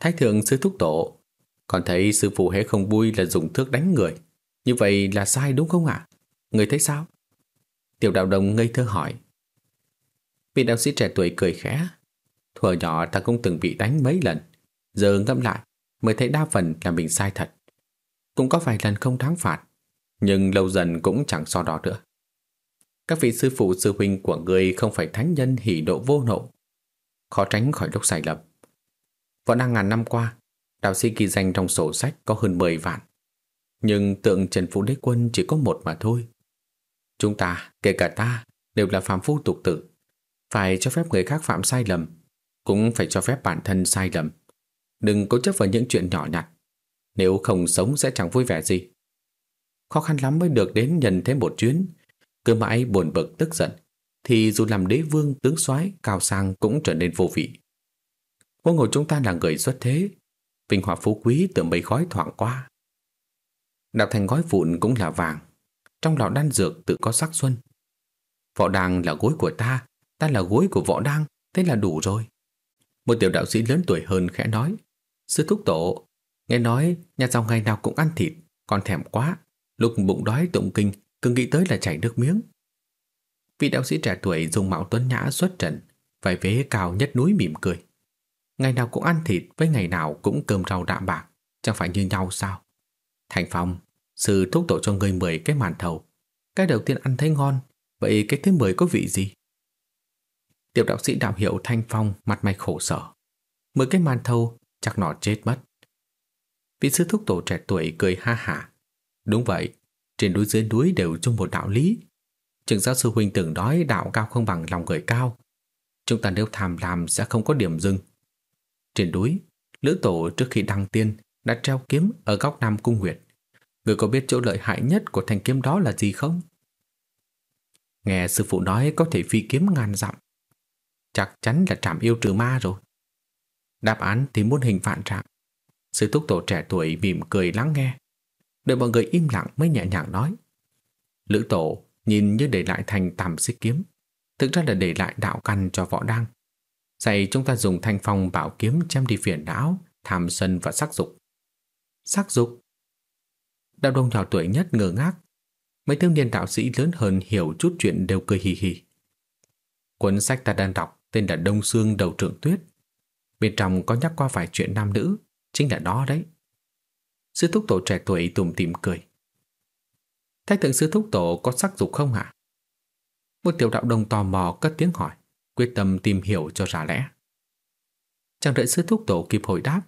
Thái thượng sư thúc tổ, còn thấy sư phụ hễ không vui là dùng thước đánh người. Như vậy là sai đúng không ạ? Người thấy sao? Tiểu đạo đồng ngây thơ hỏi. Vị đạo sĩ trẻ tuổi cười khẽ. Thuở nhỏ ta cũng từng bị đánh mấy lần. Giờ ngẫm lại, mới thấy đa phần là mình sai thật. Cũng có vài lần không đáng phạt, nhưng lâu dần cũng chẳng so đo nữa. Các vị sư phụ sư huynh của người không phải thánh nhân hỷ độ vô nộ, khó tránh khỏi lúc sai lầm. Võ đang ngàn năm qua, đạo sĩ ghi danh trong sổ sách có hơn 10 vạn. Nhưng tượng Trần phú Đế Quân chỉ có một mà thôi. Chúng ta, kể cả ta, đều là phàm phu tục tử. Phải cho phép người khác phạm sai lầm, cũng phải cho phép bản thân sai lầm. Đừng cố chấp vào những chuyện nhỏ nhặt. Nếu không sống sẽ chẳng vui vẻ gì. Khó khăn lắm mới được đến nhận thêm một chuyến. Cứ mãi buồn bực tức giận, thì dù làm đế vương tướng soái cao sang cũng trở nên vô vị. Huống hồ chúng ta là người xuất thế, vinh hoa phú quý từ mấy khói thoảng qua. Đạo thành gói vụn cũng là vàng, trong lọ đan dược tự có sắc xuân. Võ đăng là gối của ta, ta là gối của võ đăng, thế là đủ rồi. Một tiểu đạo sĩ lớn tuổi hơn khẽ nói, sư thúc tổ, nghe nói nhà giàu ngày nào cũng ăn thịt, còn thèm quá, lúc bụng đói tụng kinh, cứ nghĩ tới là chảy nước miếng. Vị đạo sĩ trẻ tuổi dùng mạo tuấn nhã xuất trận, vài vế cao nhất núi mỉm cười. Ngày nào cũng ăn thịt với ngày nào cũng cơm rau đạm bạc, chẳng phải như nhau sao? Thành Phong, sư thúc tổ cho người 10 cái màn thầu. Cái đầu tiên ăn thấy ngon, vậy cái thứ 10 có vị gì? Tiểu đạo sĩ đạo hiệu Thanh Phong mặt mày khổ sở. Mười cái màn thầu chắc nó chết mất. Vị sư thúc tổ trẻ tuổi cười ha hả. Đúng vậy, trên núi dưới núi đều chung một đạo lý. Trường giáo sư huynh từng nói đạo cao không bằng lòng người cao. Chúng ta nếu tham làm sẽ không có điểm dừng. Trên núi, Lữ Tổ trước khi đăng tiên đã treo kiếm ở góc Nam Cung Nguyệt. Người có biết chỗ lợi hại nhất của thanh kiếm đó là gì không? Nghe sư phụ nói có thể phi kiếm ngàn dặm. Chắc chắn là trảm yêu trừ ma rồi. Đáp án thì muôn hình vạn trạng. Sư túc tổ trẻ tuổi mỉm cười lắng nghe. Đợi mọi người im lặng mới nhẹ nhàng nói. Lữ tổ nhìn như để lại thành tàm xích kiếm. Thực ra là để lại đạo căn cho võ đăng. Dạy chúng ta dùng thanh phong bảo kiếm chém đi phiền não, tham sân và sắc dục. Sắc dục? Đạo đông nhỏ tuổi nhất ngơ ngác. Mấy thiếu niên đạo sĩ lớn hơn hiểu chút chuyện đều cười hì hì. Cuốn sách ta đang đọc tên là Đông Sương Đầu Trượng Tuyết. Bên trong có nhắc qua vài chuyện nam nữ, chính là đó đấy. Sư thúc tổ trẻ tuổi tùm tìm cười. Thái thượng sư thúc tổ có sắc dục không hả? Một tiểu đạo đồng tò mò cất tiếng hỏi quyết tâm tìm hiểu cho ra lẽ. Chẳng đợi sư thúc tổ kịp hồi đáp,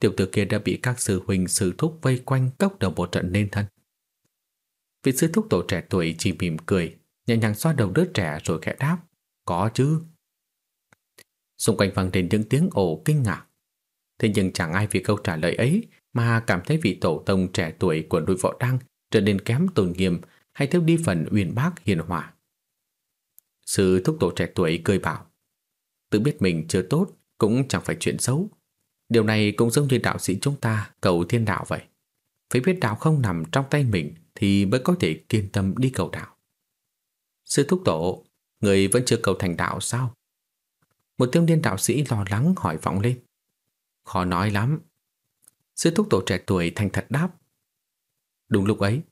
tiểu tử kia đã bị các sư huynh sư thúc vây quanh cốc đầu một trận nên thân. Vị sư thúc tổ trẻ tuổi chỉ mỉm cười, nhẹ nhàng xoa đầu đứa trẻ rồi khẽ đáp, có chứ. Xung quanh vang lên những tiếng ồ kinh ngạc. Thế nhưng chẳng ai vì câu trả lời ấy mà cảm thấy vị tổ tông trẻ tuổi của núi võ đăng trở nên kém tôn nghiêm hay thiếu đi phần uyên bác hiền hòa. Sư thúc tổ trẻ tuổi cười bảo, Tự biết mình chưa tốt Cũng chẳng phải chuyện xấu Điều này cũng giống như đạo sĩ chúng ta, Cầu thiên đạo vậy Phải biết đạo không nằm trong tay mình Thì mới có thể kiên tâm đi cầu đạo Sư thúc tổ, Người vẫn chưa cầu thành đạo sao một tiêu niên đạo sĩ lo lắng hỏi vọng lên Khó nói lắm Sư thúc tổ trẻ tuổi thành thật đáp Đúng lúc ấy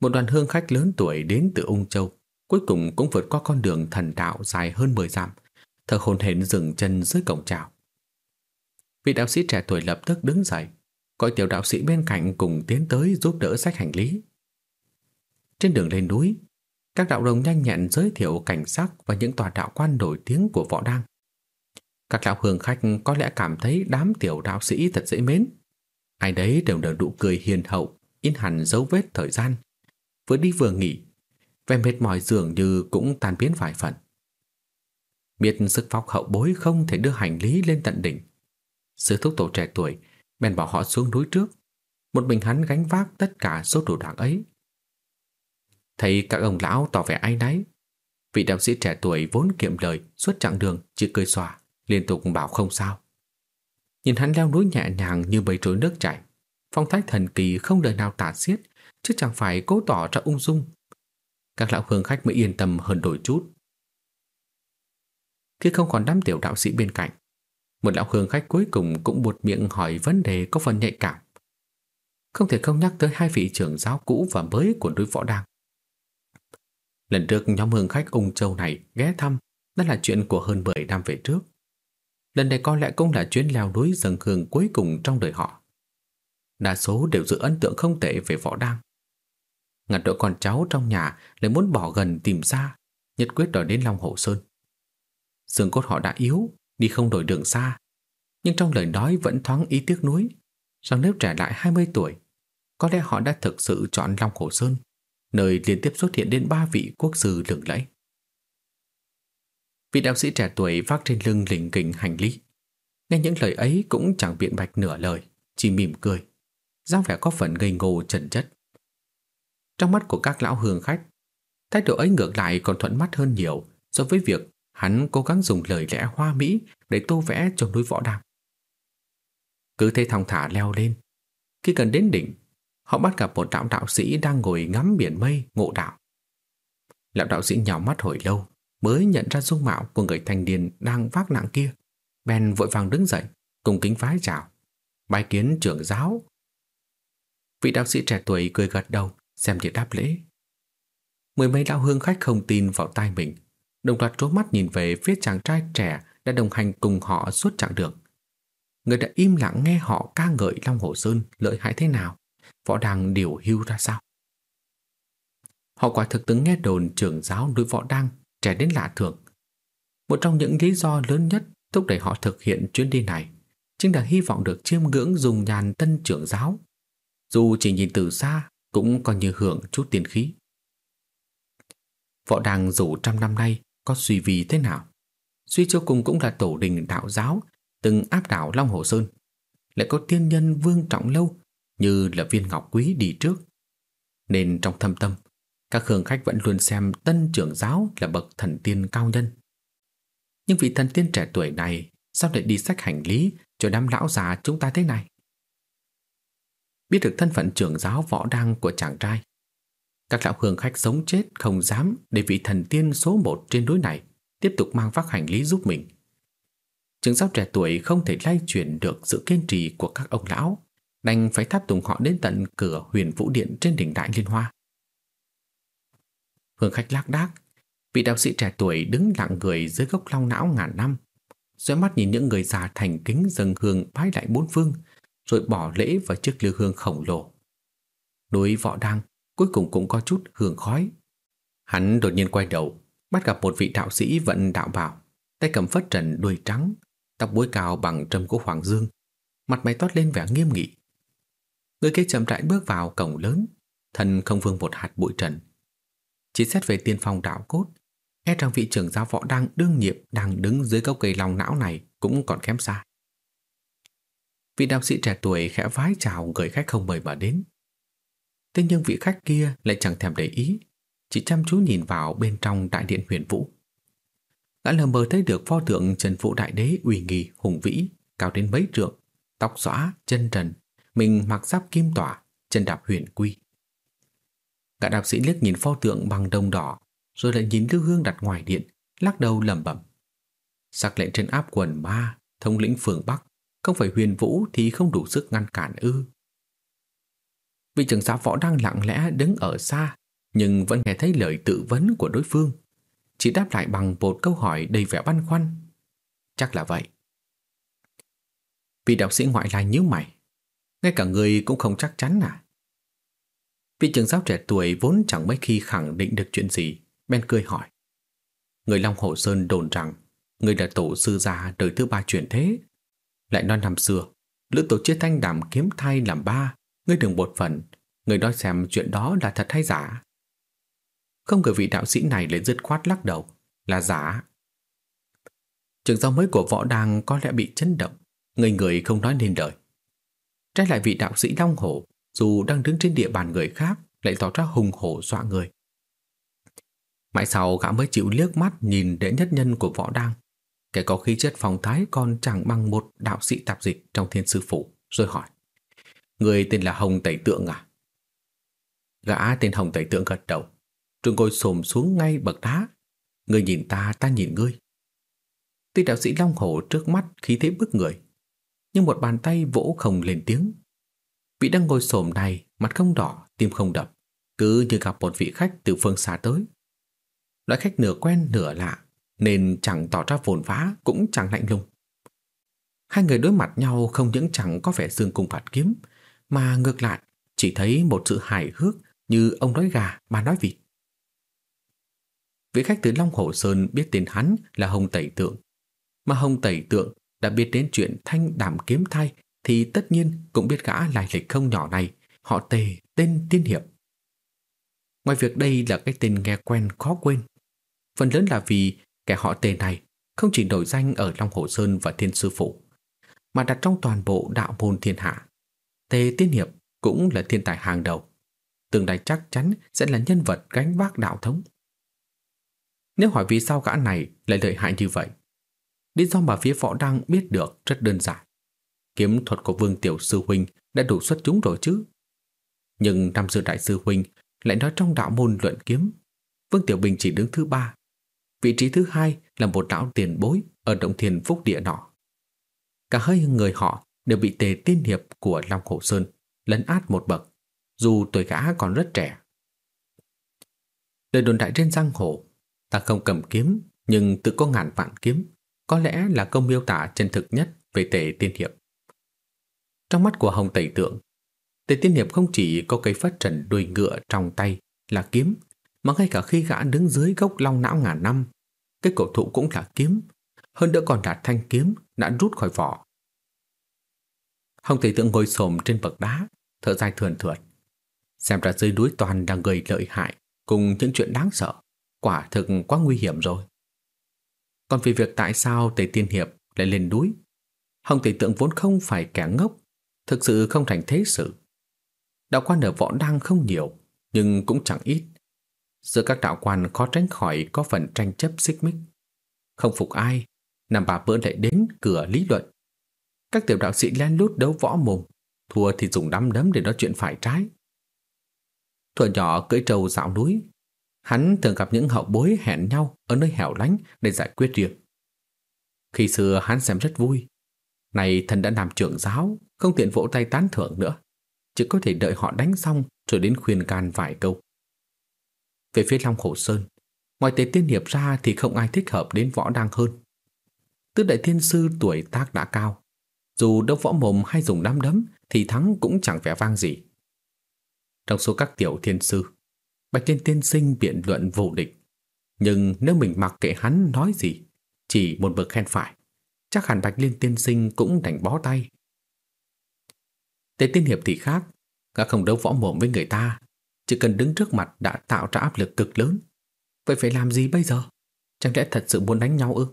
Một đoàn hương khách lớn tuổi đến từ Ung Châu cuối cùng cũng vượt qua con đường thần đạo dài hơn 10 dặm, thở hồn hển dừng chân dưới cổng chào. Vị đạo sĩ trẻ tuổi lập tức đứng dậy, gọi tiểu đạo sĩ bên cạnh cùng tiến tới giúp đỡ sách hành lý. Trên đường lên núi, Các đạo đồng nhanh nhẹn giới thiệu cảnh sắc và những tòa đạo quan nổi tiếng của võ đăng. Các lão hương khách có lẽ cảm thấy đám tiểu đạo sĩ thật dễ mến. Ai đấy đều nở nụ cười hiền hậu, in hẳn dấu vết thời gian. Vừa đi vừa nghỉ, vẻ mệt mỏi dường như cũng tan biến vài phần. Biết sức phóc hậu bối không thể đưa hành lý lên tận đỉnh. Sư thúc tổ trẻ tuổi bèn bỏ họ xuống núi trước. Một mình hắn gánh vác tất cả số đồ đạc ấy. Thấy các ông lão tỏ vẻ ai náy. Vị đạo sĩ trẻ tuổi vốn kiệm lời suốt chặng đường chỉ cười xòa, liên tục bảo không sao. Nhìn hắn leo núi nhẹ nhàng như bầy trối nước chảy. Phong thái thần kỳ không đời nào tả xiết, chứ chẳng phải cố tỏ ra ung dung. Các lão hương khách mới yên tâm hơn đôi chút. Khi không còn đám tiểu đạo sĩ bên cạnh, một lão hương khách cuối cùng cũng buột miệng hỏi vấn đề có phần nhạy cảm. Không thể không nhắc tới hai vị trưởng giáo cũ và mới của núi Võ Đăng. Lần trước nhóm hương khách ung châu này ghé thăm đó là chuyện của hơn 10 năm về trước. Lần này có lẽ cũng là chuyến leo núi dần hương cuối cùng trong đời họ. Đa số đều giữ ấn tượng không tệ về Võ Đăng. Ngặt đội con cháu trong nhà lại muốn bỏ gần tìm xa, nhất quyết đòi đến Long Hồ Sơn. Xương cốt họ đã yếu, đi không đổi đường xa. Nhưng trong lời nói vẫn thoáng ý tiếc nuối, rằng nếu trẻ lại 20 tuổi, có lẽ họ đã thực sự chọn Long Hồ Sơn, nơi liên tiếp xuất hiện đến ba vị quốc sư lừng lẫy. Vị đạo sĩ trẻ tuổi vác trên lưng lình kình hành lý. Nghe những lời ấy cũng chẳng biện bạch nửa lời, chỉ mỉm cười, dáng vẻ có phần ngây ngô trần chất. Trong mắt của các lão hương khách, thái độ ấy ngược lại còn thuận mắt hơn nhiều so với việc Hắn cố gắng dùng lời lẽ hoa mỹ để tô vẽ cho núi võ đàm. Cứ thế thong thả leo lên. Khi cần đến đỉnh, họ bắt gặp một đạo đạo sĩ đang ngồi ngắm biển mây ngộ đạo. Lão đạo sĩ nhào mắt hồi lâu mới nhận ra dung mạo của người thanh niên đang vác nặng kia. Ben vội vàng đứng dậy, cùng kính phái chào. Bài kiến trưởng giáo. Vị đạo sĩ trẻ tuổi cười gật đầu, xem như đáp lễ. Mười mấy đạo hương khách không tin vào tai mình, đồng loạt trố mắt nhìn về phía chàng trai trẻ đã đồng hành cùng họ suốt chặng đường. Người đã im lặng nghe họ ca ngợi Long Hồ Sơn lợi hại thế nào, võ đăng điều hưu ra sao. Họ quả thực từng nghe đồn trưởng giáo núi võ đăng trẻ đến lạ thường. Một trong những lý do lớn nhất thúc đẩy họ thực hiện chuyến đi này chính là hy vọng được chiêm ngưỡng dùng nhàn tân trưởng giáo. Dù chỉ nhìn từ xa cũng coi như hưởng chút tiền khí. Võ Đàng dù trăm năm nay có suy vì thế nào. Suy cho cùng cũng là tổ đình đạo giáo từng áp đảo Long Hồ Sơn. Lại có tiên nhân vương trọng lâu như là viên ngọc quý đi trước. Nên trong thâm tâm, các hương khách vẫn luôn xem tân trưởng giáo là bậc thần tiên cao nhân. Nhưng vị thần tiên trẻ tuổi này sao lại đi sách hành lý cho đám lão già chúng ta thế này? Biết được thân phận trưởng giáo võ đăng của chàng trai, các lão hương khách sống chết không dám để vị thần tiên số một trên núi này tiếp tục mang vác hành lý giúp mình. trưởng giáo trẻ tuổi không thể lay chuyển được sự kiên trì của các ông lão, đành phải tháp tùng họ đến tận cửa huyền vũ điện trên đỉnh đại liên hoa. Hương khách lác đác, vị đạo sĩ trẻ tuổi đứng lặng người dưới gốc long não ngàn năm, xoay mắt nhìn những người già thành kính dâng hương bái lại bốn phương, rồi bỏ lễ vào chiếc lư hương khổng lồ. Đối võ đăng cuối cùng cũng có chút hương khói. Hắn đột nhiên quay đầu, bắt gặp một vị đạo sĩ vận đạo bảo tay cầm phất trần đuôi trắng, tóc búi cao bằng trâm của Hoàng Dương, mặt mày toát lên vẻ nghiêm nghị. Người kia chậm rãi bước vào cổng lớn, thân không vương một hạt bụi trần. Chỉ xét về tiên phong đạo cốt, e rằng vị trưởng giáo võ đang đương nhiệm đang đứng dưới gốc cây lòng não này cũng còn kém xa. Vị đạo sĩ trẻ tuổi khẽ vái chào người khách không mời mà đến. Thế nhưng vị khách kia lại chẳng thèm để ý, chỉ chăm chú nhìn vào bên trong đại điện huyền vũ. Gã lờ mờ thấy được pho tượng Trần Vũ Đại Đế uy nghi, hùng vĩ, cao đến mấy trượng, tóc xõa, chân trần, mình mặc giáp kim tỏa, chân đạp huyền quy cả đạo sĩ liếc nhìn pho tượng bằng đồng đỏ, rồi lại nhìn lưu hương đặt ngoài điện, lắc đầu lẩm bẩm. Sắc lệnh trên áp quần ma, thống lĩnh phường Bắc, không phải huyền vũ thì không đủ sức ngăn cản ư. Vị trưởng giáo võ đang lặng lẽ đứng ở xa, nhưng vẫn nghe thấy lời tự vấn của đối phương. Chỉ đáp lại bằng một câu hỏi đầy vẻ băn khoăn. Chắc là vậy. Vị đạo sĩ ngoại lai nhíu mày. Ngay cả người cũng không chắc chắn à? Vị trưởng giáo trẻ tuổi vốn chẳng mấy khi khẳng định được chuyện gì, Ben cười hỏi. Người Long Hồ Sơn đồn rằng người là tổ sư gia đời thứ ba chuyển thế. Lại nói năm xưa, lữ tổ chia thanh đàm kiếm thay làm ba, ngươi đừng bột phần, người nói xem chuyện đó là thật hay giả. Không ngờ vị đạo sĩ này lại dứt khoát lắc đầu, là giả. Trường giáo mới của võ đàng có lẽ bị chấn động, người người không nói nên lời. Trái lại vị đạo sĩ Long Hổ, dù đang đứng trên địa bàn người khác, lại tỏ ra hùng hổ dọa người. Mãi sau gã mới chịu liếc mắt nhìn đệ nhất nhân của võ đăng. Kẻ có khí chất phong thái còn chẳng bằng một đạo sĩ tạp dịch trong thiên sư phủ, rồi hỏi. Người tên là Hồng Tẩy Tượng à? Gã tên Hồng Tẩy Tượng gật đầu, rồi ngồi xổm xuống ngay bậc đá. Người nhìn ta, ta nhìn ngươi. Tuy đạo sĩ Long Hổ trước mắt khí thế bức người, nhưng một bàn tay vỗ không lên tiếng. Vị đang ngồi xổm này, mặt không đỏ, tim không đập, cứ như gặp một vị khách từ phương xa tới. Loại khách nửa quen nửa lạ, nên chẳng tỏ ra vồn vã cũng chẳng lạnh lùng. Hai người đối mặt nhau không những chẳng có vẻ dương cùng phạt kiếm, mà ngược lại chỉ thấy một sự hài hước như ông nói gà, bà nói vịt. Vị khách từ Long Hồ Sơn biết tên hắn là Hồng Tẩy Tượng, mà Hồng Tẩy Tượng đã biết đến chuyện thanh đảm kiếm thay thì tất nhiên cũng biết gã lai lịch không nhỏ này, họ tề, tên tiên hiệp. Ngoài việc đây là cái tên nghe quen khó quên, phần lớn là vì kẻ họ tề này không chỉ nổi danh ở Long Hồ Sơn và Thiên Sư Phủ, mà đặt trong toàn bộ đạo môn thiên hạ. Tề tiên hiệp cũng là thiên tài hàng đầu, tương lai chắc chắn sẽ là nhân vật gánh vác đạo thống. Nếu hỏi vì sao gã này lại lợi hại như vậy, Lý do mà phía võ đăng biết được rất đơn giản. Kiếm thuật của Vương Tiểu Sư Huynh đã đủ xuất chúng rồi chứ. Nhưng năm sư đại sư Huynh lại nói trong đạo môn luận kiếm. Vương Tiểu Bình chỉ đứng thứ ba. Vị trí thứ hai là một đạo tiền bối ở động thiền phúc địa nọ. Cả hai người họ đều bị tề tiên hiệp của Long Hồ Sơn lấn át một bậc, dù tuổi gã còn rất trẻ. Lời đồn đại trên giang hồ, ta không cầm kiếm nhưng tự có ngàn vạn kiếm, có lẽ là câu miêu tả chân thực nhất về tề tiên hiệp. Trong mắt của Hồng Tẩy Tượng, tề tiên hiệp không chỉ có cây phát trần đuôi ngựa trong tay là kiếm, mà ngay cả khi gã đứng dưới gốc long não ngàn năm, cái cổ thụ cũng là kiếm, hơn nữa còn là thanh kiếm đã rút khỏi vỏ. Hồng Tẩy Tượng ngồi xổm trên bậc đá, thở dài thườn thượt. Xem ra dưới núi toàn là người lợi hại cùng những chuyện đáng sợ, quả thực quá nguy hiểm rồi. Còn vì việc tại sao Tề Tiên Hiệp lại lên núi, Hồng Tỷ Tượng vốn không phải kẻ ngốc, thực sự không thành thế sự. Đạo quan ở võ đang không nhiều, nhưng cũng chẳng ít. Giữa các đạo quan khó tránh khỏi có phần tranh chấp xích mích. Không phục ai, nằm bà bữa lại đến cửa lý luận. Các tiểu đạo sĩ len lút đấu võ mồm, thua thì dùng đắm đấm để nói chuyện phải trái. Thuở nhỏ cưỡi trâu dạo núi, Hắn thường gặp những hậu bối hẹn nhau ở nơi hẻo lánh để giải quyết riêng. Khi xưa hắn xem rất vui. Này thần đã làm trưởng giáo, không tiện vỗ tay tán thưởng nữa. Chỉ có thể đợi họ đánh xong rồi đến khuyên can vài câu. Về phía Long Hồ Sơn, ngoài tế tiên hiệp ra thì không ai thích hợp đến võ đang hơn. Tứ đại thiên sư tuổi tác đã cao. Dù đấu võ mồm hay dùng đám đấm thì thắng cũng chẳng vẻ vang gì. Trong số các tiểu thiên sư, Bạch Liên tiên sinh biện luận vô địch. Nhưng nếu mình mặc kệ hắn nói gì, chỉ một bậc khen phải, chắc hẳn Bạch Liên tiên sinh cũng đành bó tay. Tề tiên hiệp thì khác, gã không đấu võ mồm với người ta, chỉ cần đứng trước mặt đã tạo ra áp lực cực lớn. Vậy phải làm gì bây giờ? Chẳng lẽ thật sự muốn đánh nhau ư?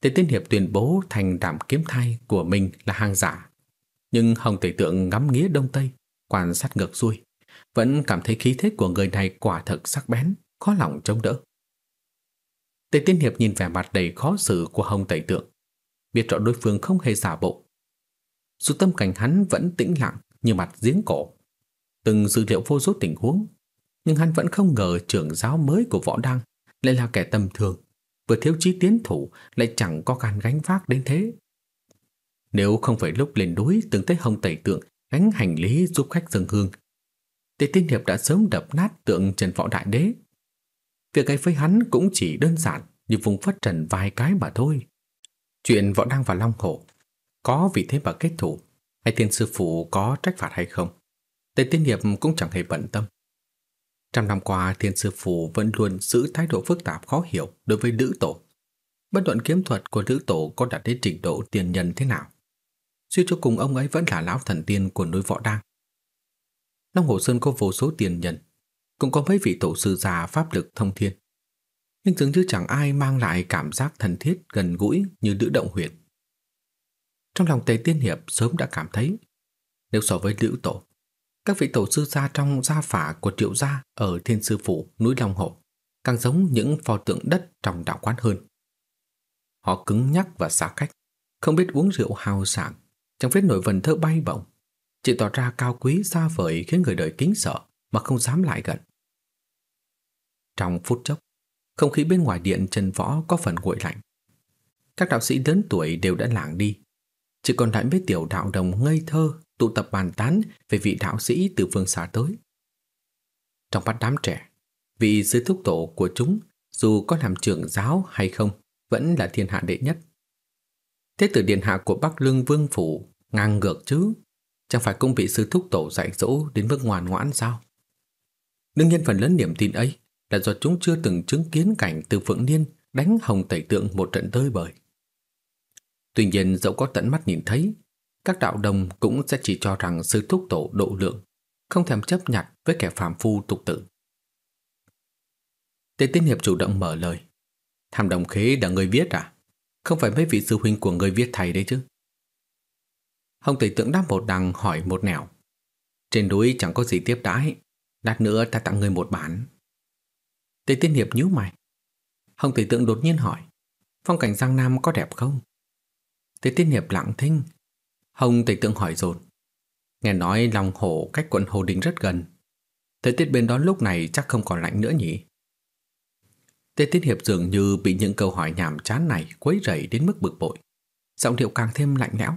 Tề tiên hiệp tuyên bố thành đảm kiếm thai của mình là hàng giả. Nhưng Hồng Tể Tượng ngắm nghía đông tây, quan sát ngược xuôi vẫn cảm thấy khí thế của người này quả thật sắc bén, khó lòng chống đỡ. Tề Tiên Hiệp nhìn vẻ mặt đầy khó xử của Hồng Tẩy Tượng, biết rõ đối phương không hề giả bộ. Dù tâm cảnh hắn vẫn tĩnh lặng như mặt giếng cổ, từng dữ liệu vô số tình huống, nhưng hắn vẫn không ngờ trưởng giáo mới của võ đăng lại là kẻ tầm thường, vừa thiếu chí tiến thủ lại chẳng có can gánh vác đến thế. Nếu không phải lúc lên núi từng thấy Hồng Tẩy Tượng gánh hành lý giúp khách dâng hương thì tiên hiệp đã sớm đập nát tượng Trần Võ Đại Đế. Việc ấy với hắn cũng chỉ đơn giản như vùng phất trần vài cái mà thôi. Chuyện Võ Đăng và Long Hổ có vì thế mà kết thủ hay tiên sư phụ có trách phạt hay không, Tề Tiên Hiệp cũng chẳng hề bận tâm. Trăm năm qua, thiên sư phụ vẫn luôn giữ thái độ phức tạp khó hiểu đối với nữ Tổ. Bất luận kiếm thuật của nữ Tổ có đạt đến trình độ tiền nhân thế nào. Suy cho cùng ông ấy vẫn là lão thần tiên của núi Võ Đang. Long Hồ Sơn có vô số tiền nhân, cũng có mấy vị tổ sư già pháp lực thông thiên. Nhưng dường như chẳng ai mang lại cảm giác thân thiết gần gũi như nữ Động Huyền. Trong lòng Tề Tiên Hiệp sớm đã cảm thấy, nếu so với Liễu Tổ, các vị tổ sư gia trong gia phả của triệu gia ở Thiên Sư Phủ, núi Long Hồ, càng giống những pho tượng đất trong đạo quán hơn. Họ cứng nhắc và xa cách, không biết uống rượu hào sảng, chẳng biết nổi vần thơ bay bổng, chỉ tỏ ra cao quý xa vời khiến người đời kính sợ mà không dám lại gần. Trong phút chốc, không khí bên ngoài điện Trần Võ có phần nguội lạnh. Các đạo sĩ lớn tuổi đều đã lảng đi, chỉ còn lại mấy tiểu đạo đồng ngây thơ tụ tập bàn tán về vị đạo sĩ từ phương xa tới. Trong mắt đám trẻ, vị sư thúc tổ của chúng dù có làm trưởng giáo hay không vẫn là thiên hạ đệ nhất. Thế tử điện hạ của Bắc Lương Vương Phủ ngang ngược chứ, chẳng phải cũng bị sư thúc tổ dạy dỗ đến mức ngoan ngoãn sao? Đương nhiên phần lớn niềm tin ấy là do chúng chưa từng chứng kiến cảnh từ Phượng Niên đánh hồng tẩy tượng một trận tơi bời. Tuy nhiên dẫu có tận mắt nhìn thấy, các đạo đồng cũng sẽ chỉ cho rằng sư thúc tổ độ lượng, không thèm chấp nhặt với kẻ phàm phu tục tử. Tề Tiên Hiệp chủ động mở lời. Tham đồng khế đã người viết à? Không phải mấy vị sư huynh của người viết thầy đấy chứ? Hồng tỷ Tượng đáp một đằng hỏi một nẻo. Trên núi chẳng có gì tiếp đãi, lát nữa ta tặng người một bản. Tề Tiên Hiệp nhíu mày. Hồng tỷ Tượng đột nhiên hỏi, phong cảnh Giang Nam có đẹp không? Thế Tiên Hiệp lặng thinh, Hồng Tịch Tượng hỏi dồn Nghe nói lòng hồ cách quận Hồ Đình rất gần. Thời tiết bên đó lúc này chắc không còn lạnh nữa nhỉ? Tê Tiết Hiệp dường như bị những câu hỏi nhảm chán này quấy rầy đến mức bực bội. Giọng điệu càng thêm lạnh lẽo.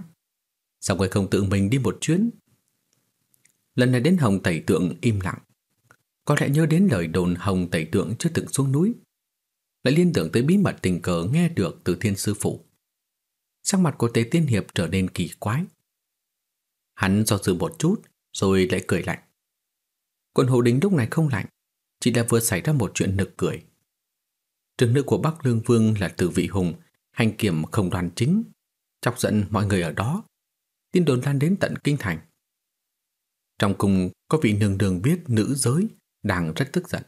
Sao người không tự mình đi một chuyến? Lần này đến Hồng Tẩy Tượng im lặng. Có lẽ nhớ đến lời đồn Hồng Tẩy Tượng chưa từng xuống núi. Lại liên tưởng tới bí mật tình cờ nghe được từ thiên sư phụ. Sắc mặt của Tế Tiên Hiệp trở nên kỳ quái. Hắn do dự một chút rồi lại cười lạnh. Quận Hồ đính lúc này không lạnh, chỉ là vừa xảy ra một chuyện nực cười. Trường nữ của Bắc Lương Vương là Từ Vị Hùng, hành kiểm không đoàn chính, chọc giận mọi người ở đó. Tin đồn lan đến tận kinh thành. Trong cùng có vị nương đường biết nữ giới đang rất tức giận.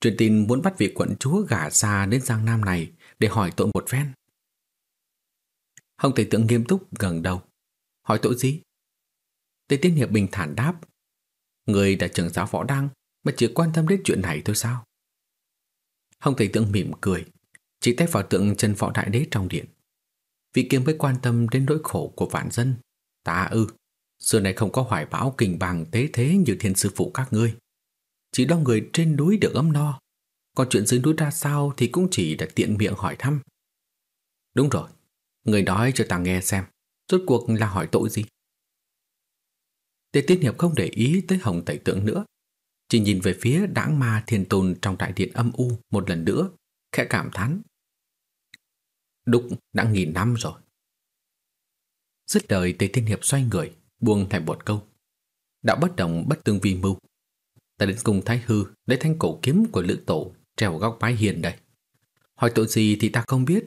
Truyền tin muốn bắt vị quận chúa gả xa đến Giang Nam này để hỏi tội một phen. Hồng Thầy Tượng nghiêm túc gần đầu. Hỏi tội gì? Tề Tiên Hiệp bình thản đáp. Người đã trưởng giáo võ đăng mà chỉ quan tâm đến chuyện này thôi sao? Hồng Thầy Tượng mỉm cười, chỉ tay vào tượng chân võ đại đế trong điện. Vị kiếm mới quan tâm đến nỗi khổ của vạn dân. Ta ư, xưa này không có hoài bão kình bằng tế thế như thiên sư phụ các ngươi. Chỉ đo người trên núi được ấm no, còn chuyện dưới núi ra sao thì cũng chỉ là tiện miệng hỏi thăm. Đúng rồi, Người nói cho ta nghe xem, rốt cuộc là hỏi tội gì? Tề Tiên Hiệp không để ý tới hồng tẩy tượng nữa, chỉ nhìn về phía đãng ma thiên tôn trong đại điện âm u một lần nữa, khẽ cảm thán. Đúc đã nghìn năm rồi. Dứt đời Tề Tiên Hiệp xoay người, buông thành một câu. Đạo bất động bất tương vi mưu. Ta đến cùng thái hư lấy thanh cổ kiếm của lữ tổ treo góc mái hiền đây. Hỏi tội gì thì ta không biết,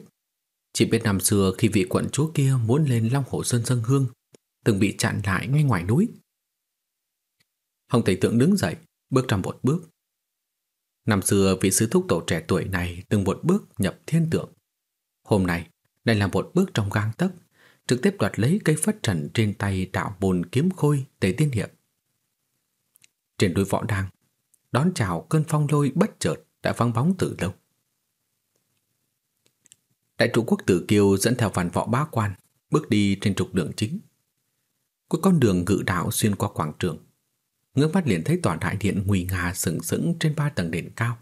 chỉ biết năm xưa khi vị quận chúa kia muốn lên Long Hồ Sơn dân hương, từng bị chặn lại ngay ngoài núi. Hồng Thầy Tượng đứng dậy, bước ra một bước. Năm xưa vị sứ thúc tổ trẻ tuổi này từng một bước nhập thiên tượng. Hôm nay, đây là một bước trong gang tấc, trực tiếp đoạt lấy cây phất trần trên tay đạo bồn kiếm khôi Tề Tiên Hiệp. Trên đôi võ đăng, đón chào cơn phong lôi bất chợt đã văng bóng từ lâu. Đại trụ quốc tử kiêu dẫn theo vạn võ bá quan, bước đi trên trục đường chính. Có con đường ngự đạo xuyên qua quảng trường. Ngước mắt liền thấy toàn đại điện nguy nga sừng sững trên ba tầng đền cao.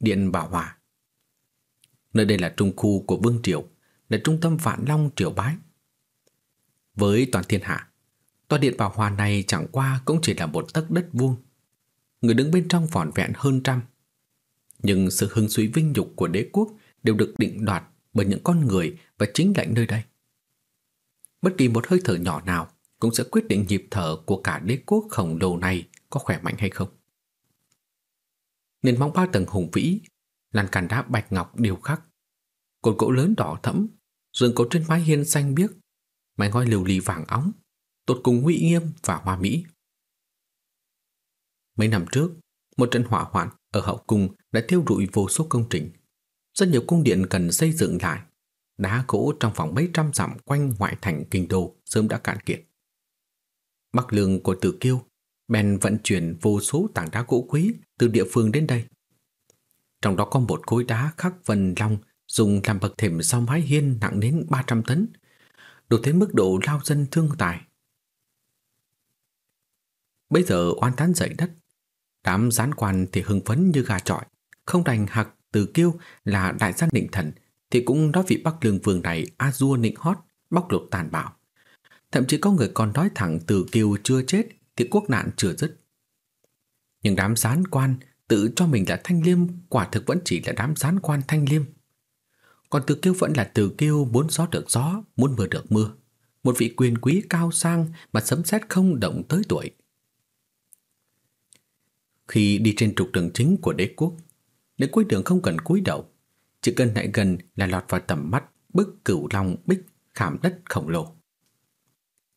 Điện Bảo Hòa. Nơi đây là trung khu của Vương Triều, là trung tâm vạn long triều bái. Với toàn thiên hạ, tòa điện Bảo Hòa này chẳng qua cũng chỉ là một tấc đất vuông. Người đứng bên trong vỏn vẹn hơn trăm. Nhưng sự hưng suy vinh nhục của đế quốc đều được định đoạt bởi những con người và chính lệnh nơi đây. Bất kỳ một hơi thở nhỏ nào cũng sẽ quyết định nhịp thở của cả đế quốc khổng lồ này có khỏe mạnh hay không. nền móng ba tầng hùng vĩ, lan can đá bạch ngọc điêu khắc, cột gỗ lớn đỏ thẫm, giường cột trên mái hiên xanh biếc, mái ngói liều lì vàng óng, tột cùng nguy nghiêm và hoa mỹ. Mấy năm trước, một trận hỏa hoạn ở hậu cung đã thiêu rụi vô số công trình. Rất nhiều cung điện cần xây dựng lại. Đá gỗ trong vòng mấy trăm dặm quanh ngoại thành kinh đô sớm đã cạn kiệt. Bắc lương của Tử Kiêu bèn vận chuyển vô số tảng đá gỗ quý từ địa phương đến đây. Trong đó có một khối đá khắc vân long dùng làm bậc thềm sau mái hiên nặng đến 300 tấn, đủ thấy mức độ lao dân thương tài. Bây giờ oan tán dậy đất, đám gián quan thì hưng phấn như gà trọi, không đành hạc từ kiêu là đại gia định thần thì cũng nói vị Bắc Lương Vương này a dua nịnh hót, bóc lột tàn bạo. Thậm chí có người còn nói thẳng từ kiêu chưa chết thì quốc nạn chưa dứt. Nhưng đám gián quan tự cho mình là thanh liêm quả thực vẫn chỉ là đám gián quan thanh liêm. Còn từ kiêu vẫn là từ kiêu muốn gió được gió, muốn mưa được mưa. Một vị quyền quý cao sang mà sấm sét không động tới tuổi. Khi đi trên trục đường chính của đế quốc, đến cuối đường không cần cúi đầu, chỉ cần lại gần là lọt vào tầm mắt bức cửu long bích khảm đất khổng lồ.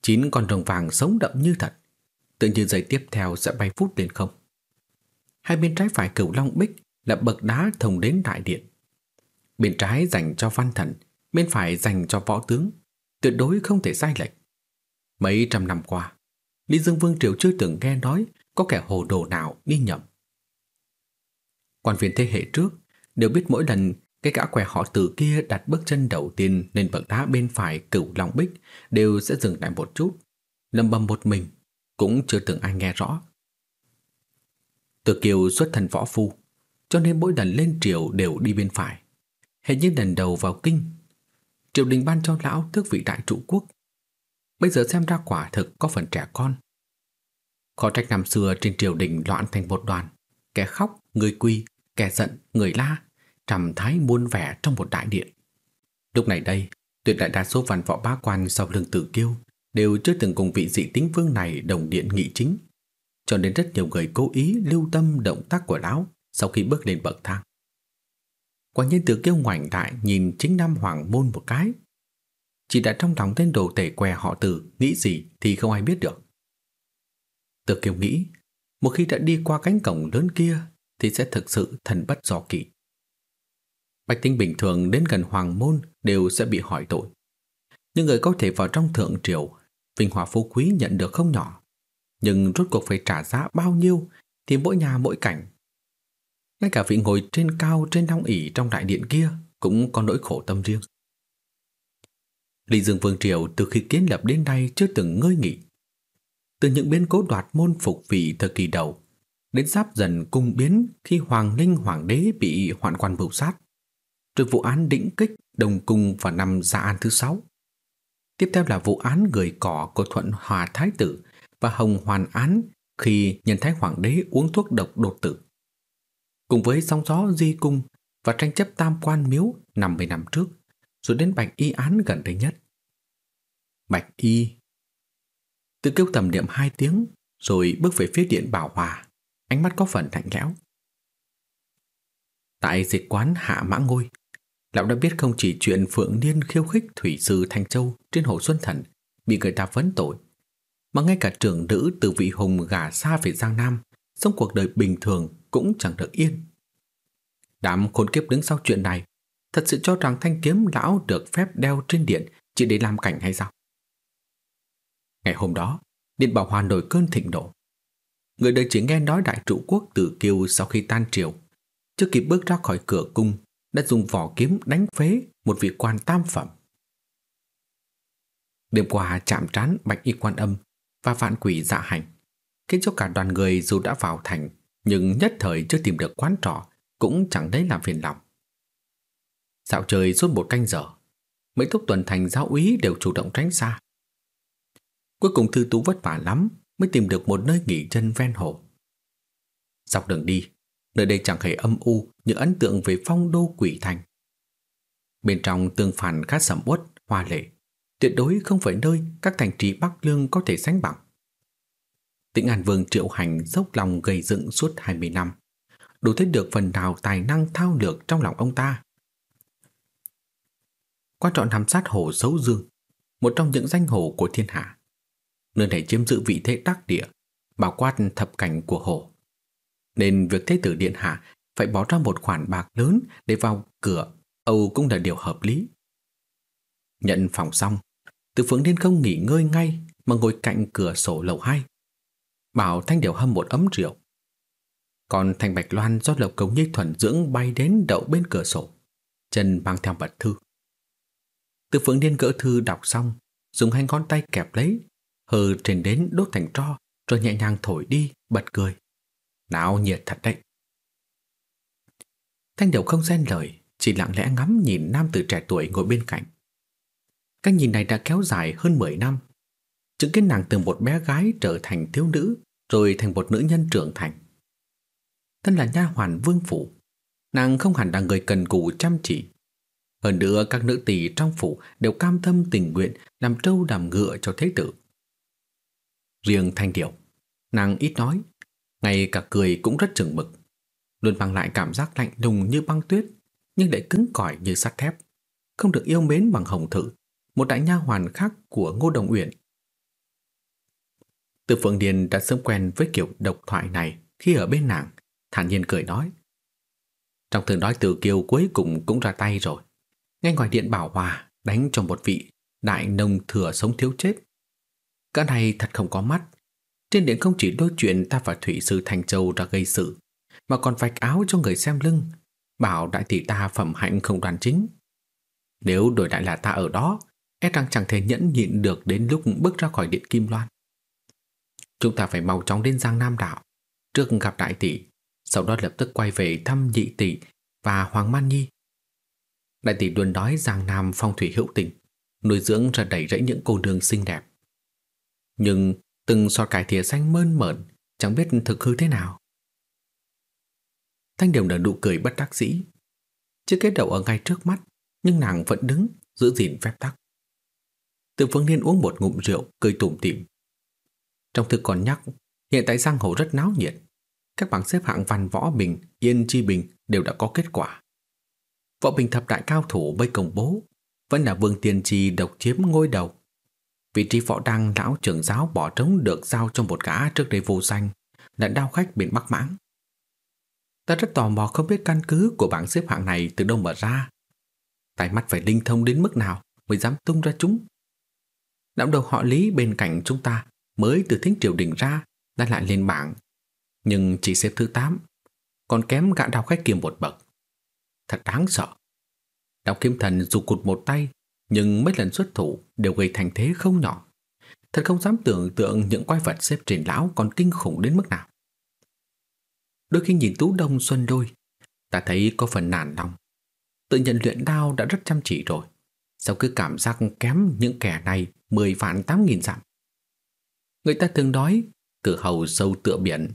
Chín con rồng vàng sống đậm như thật, tự nhiên giây tiếp theo sẽ bay phút lên không. Hai bên trái phải cửu long bích là bậc đá thông đến đại điện. Bên trái dành cho văn thần, bên phải dành cho võ tướng, tuyệt đối không thể sai lệch. Mấy trăm năm qua, Lý Dương Vương Triều chưa từng nghe nói có kẻ hồ đồ nào đi nhầm. Quan viên thế hệ trước đều biết mỗi lần cái gã què họ từ kia đặt bước chân đầu tiên lên bậc đá bên phải cửu long bích đều sẽ dừng lại một chút, lầm bầm một mình, cũng chưa từng ai nghe rõ. Từ kiều xuất thân võ phu, cho nên mỗi lần lên triều đều đi bên phải. hết như lần đầu vào kinh, triều đình ban cho lão tước vị đại trụ quốc. Bây giờ xem ra quả thực có phần trẻ con. Khó trách năm xưa trên triều đình loạn thành một đoàn, kẻ khóc, người quy, kẻ giận, người la, trầm thái muôn vẻ trong một đại điện. Lúc này đây, tuyệt đại đa số văn võ bá quan sau lưng tử kiêu đều chưa từng cùng vị dị tính vương này đồng điện nghị chính, cho nên rất nhiều người cố ý lưu tâm động tác của lão sau khi bước lên bậc thang. Quả nhiên tử kiêu ngoảnh đại nhìn chính nam hoàng môn một cái. Chỉ đã trong lòng tên đồ tể què họ tử nghĩ gì thì không ai biết được. Tử kiêu nghĩ, một khi đã đi qua cánh cổng lớn kia thì sẽ thực sự thần bất do kỵ. Bạch tính bình thường đến gần hoàng môn đều sẽ bị hỏi tội. Những người có thể vào trong thượng triều, vinh hòa phú quý nhận được không nhỏ. Nhưng rốt cuộc phải trả giá bao nhiêu thì mỗi nhà mỗi cảnh. Ngay cả vị ngồi trên cao trên long ỷ trong đại điện kia cũng có nỗi khổ tâm riêng. Lý Dương Vương Triều từ khi kiến lập đến nay chưa từng ngơi nghỉ. Từ những biến cố đoạt môn phục vị thời kỳ đầu, đến giáp dần cung biến khi Hoàng Linh Hoàng đế bị hoạn quan bưu sát, rồi vụ án đỉnh kích đồng cung vào năm Gia An thứ sáu. Tiếp theo là vụ án người cỏ của Thuận Hòa Thái Tử và Hồng Hoàn án khi nhân Thái Hoàng đế uống thuốc độc đột tử. Cùng với sóng gió di cung và tranh chấp tam quan miếu 50 năm trước, rồi đến Bạch Y án gần đây nhất. Bạch Y Tự kêu tầm niệm hai tiếng rồi bước về phía điện bảo hòa, ánh mắt có phần lạnh lẽo. Tại dịch quán Hạ Mã Ngôi, Lão đã biết không chỉ chuyện Phượng Niên khiêu khích thủy sư Thanh Châu trên hồ Xuân Thần bị người ta vấn tội, mà ngay cả trưởng nữ từ vị hùng gả xa về Giang Nam, sống cuộc đời bình thường cũng chẳng được yên. Đám khốn kiếp đứng sau chuyện này, thật sự cho rằng thanh kiếm lão được phép đeo trên điện chỉ để làm cảnh hay sao? Ngày hôm đó, Điện Bảo hoàn nổi cơn thịnh nộ. Người đời chỉ nghe nói đại trụ quốc tự kiêu sau khi tan triều, chưa kịp bước ra khỏi cửa cung đã dùng vỏ kiếm đánh phế một vị quan tam phẩm. Đêm qua chạm trán bạch y quan âm và vạn quỷ dạ hành, khiến cho cả đoàn người dù đã vào thành nhưng nhất thời chưa tìm được quán trọ cũng chẳng đấy làm phiền lòng. Dạo trời suốt một canh giờ, mấy thúc tuần thành giáo úy đều chủ động tránh xa. Cuối cùng thư tú vất vả lắm mới tìm được một nơi nghỉ chân ven hồ. Dọc đường đi, nơi đây chẳng hề âm u như ấn tượng về phong đô quỷ thành. Bên trong tương phản khá sầm uất, hoa lệ, tuyệt đối không phải nơi các thành trì Bắc Lương có thể sánh bằng. Tĩnh An Vương triệu hành dốc lòng gây dựng suốt 20 năm, đủ thấy được phần nào tài năng thao lược trong lòng ông ta. Qua trọn thám sát hồ Dấu Dương, một trong những danh hồ của thiên hạ. Nơi này chiếm giữ vị thế đắc địa, bảo quát thập cảnh của hồ. Nên việc Thế tử Điện Hạ phải bỏ ra một khoản bạc lớn để vào cửa Âu cũng là điều hợp lý. Nhận phòng xong, từ phượng điên không nghỉ ngơi ngay mà ngồi cạnh cửa sổ lầu hai. Bảo Thanh Điều hâm một ấm rượu. Còn Thanh Bạch Loan do lộc cống nhi thuần dưỡng bay đến đậu bên cửa sổ. Chân mang theo vật thư. Từ phượng điên gỡ thư đọc xong, dùng hai ngón tay kẹp lấy, hờ trên đến đốt thành tro, rồi nhẹ nhàng thổi đi, bật cười. Náo nhiệt thật đấy. Thanh Điều không xen lời, chỉ lặng lẽ ngắm nhìn nam tử trẻ tuổi ngồi bên cạnh. Cái nhìn này đã kéo dài hơn 10 năm. Chứng kiến nàng từ một bé gái trở thành thiếu nữ, rồi thành một nữ nhân trưởng thành. Thân là nha hoàn vương phủ, nàng không hẳn là người cần cù chăm chỉ. Hơn nữa các nữ tỳ trong phủ đều cam tâm tình nguyện làm trâu đàm ngựa cho thế tử. Riêng thanh điệu, nàng ít nói, ngay cả cười cũng rất chừng mực, luôn mang lại cảm giác lạnh lùng như băng tuyết, nhưng lại cứng cỏi như sắt thép, không được yêu mến bằng hồng thử, một đại nha hoàn khác của Ngô Đồng Uyển. Từ Phượng Điền đã sớm quen với kiểu độc thoại này khi ở bên nàng, thản nhiên cười nói. Trong thường nói từ kiều cuối cùng cũng ra tay rồi. Ngay ngoài điện bảo hòa, đánh cho một vị đại nông thừa sống thiếu chết. Cái này thật không có mắt. Trên điện không chỉ đôi chuyện ta và Thủy Sư Thành Châu ra gây sự, mà còn vạch áo cho người xem lưng, bảo đại tỷ ta phẩm hạnh không đoàn chính. Nếu đổi đại là ta ở đó, e rằng chẳng thể nhẫn nhịn được đến lúc bước ra khỏi điện Kim Loan. Chúng ta phải mau chóng đến Giang Nam Đảo, trước gặp đại tỷ, sau đó lập tức quay về thăm nhị tỷ và Hoàng Man Nhi. Đại tỷ luôn nói Giang Nam phong thủy hữu tình, nuôi dưỡng ra đầy rẫy những cô nương xinh đẹp. Nhưng từng sọt cải thìa xanh mơn mởn, chẳng biết thực hư thế nào. Thanh Điều nở nụ cười bất đắc dĩ. Chiếc kết đầu ở ngay trước mắt, nhưng nàng vẫn đứng, giữ gìn phép tắc. Từ phương niên uống một ngụm rượu, cười tủm tỉm. Trong thư còn nhắc, hiện tại giang hồ rất náo nhiệt. Các bảng xếp hạng văn võ bình, yên chi bình đều đã có kết quả. Võ bình thập đại cao thủ bây công bố, vẫn là vương tiên trì độc chiếm ngôi đầu. Vị trí võ đăng lão trưởng giáo bỏ trống được giao cho một gã trước đây vô danh, là đao khách biển Bắc Mãng. Ta rất tò mò không biết căn cứ của bảng xếp hạng này từ đâu mở ra. tài mắt phải linh thông đến mức nào mới dám tung ra chúng. Đạo đầu họ lý bên cạnh chúng ta mới từ thính triều đình ra đã lại lên bảng. Nhưng chỉ xếp thứ 8, còn kém gã đào khách kiềm một bậc. Thật đáng sợ. Đào kiếm thần dù cụt một tay, nhưng mấy lần xuất thủ đều gây thành thế không nhỏ. Thật không dám tưởng tượng những quái vật xếp trên lão còn kinh khủng đến mức nào. Đôi khi nhìn Tú Đông Xuân đôi, ta thấy có phần nản lòng. Tự nhận luyện đao đã rất chăm chỉ rồi. Sao cứ cảm giác kém những kẻ này 10 vạn tám nghìn dặm. Người ta thường nói, cửa hầu sâu tựa biển.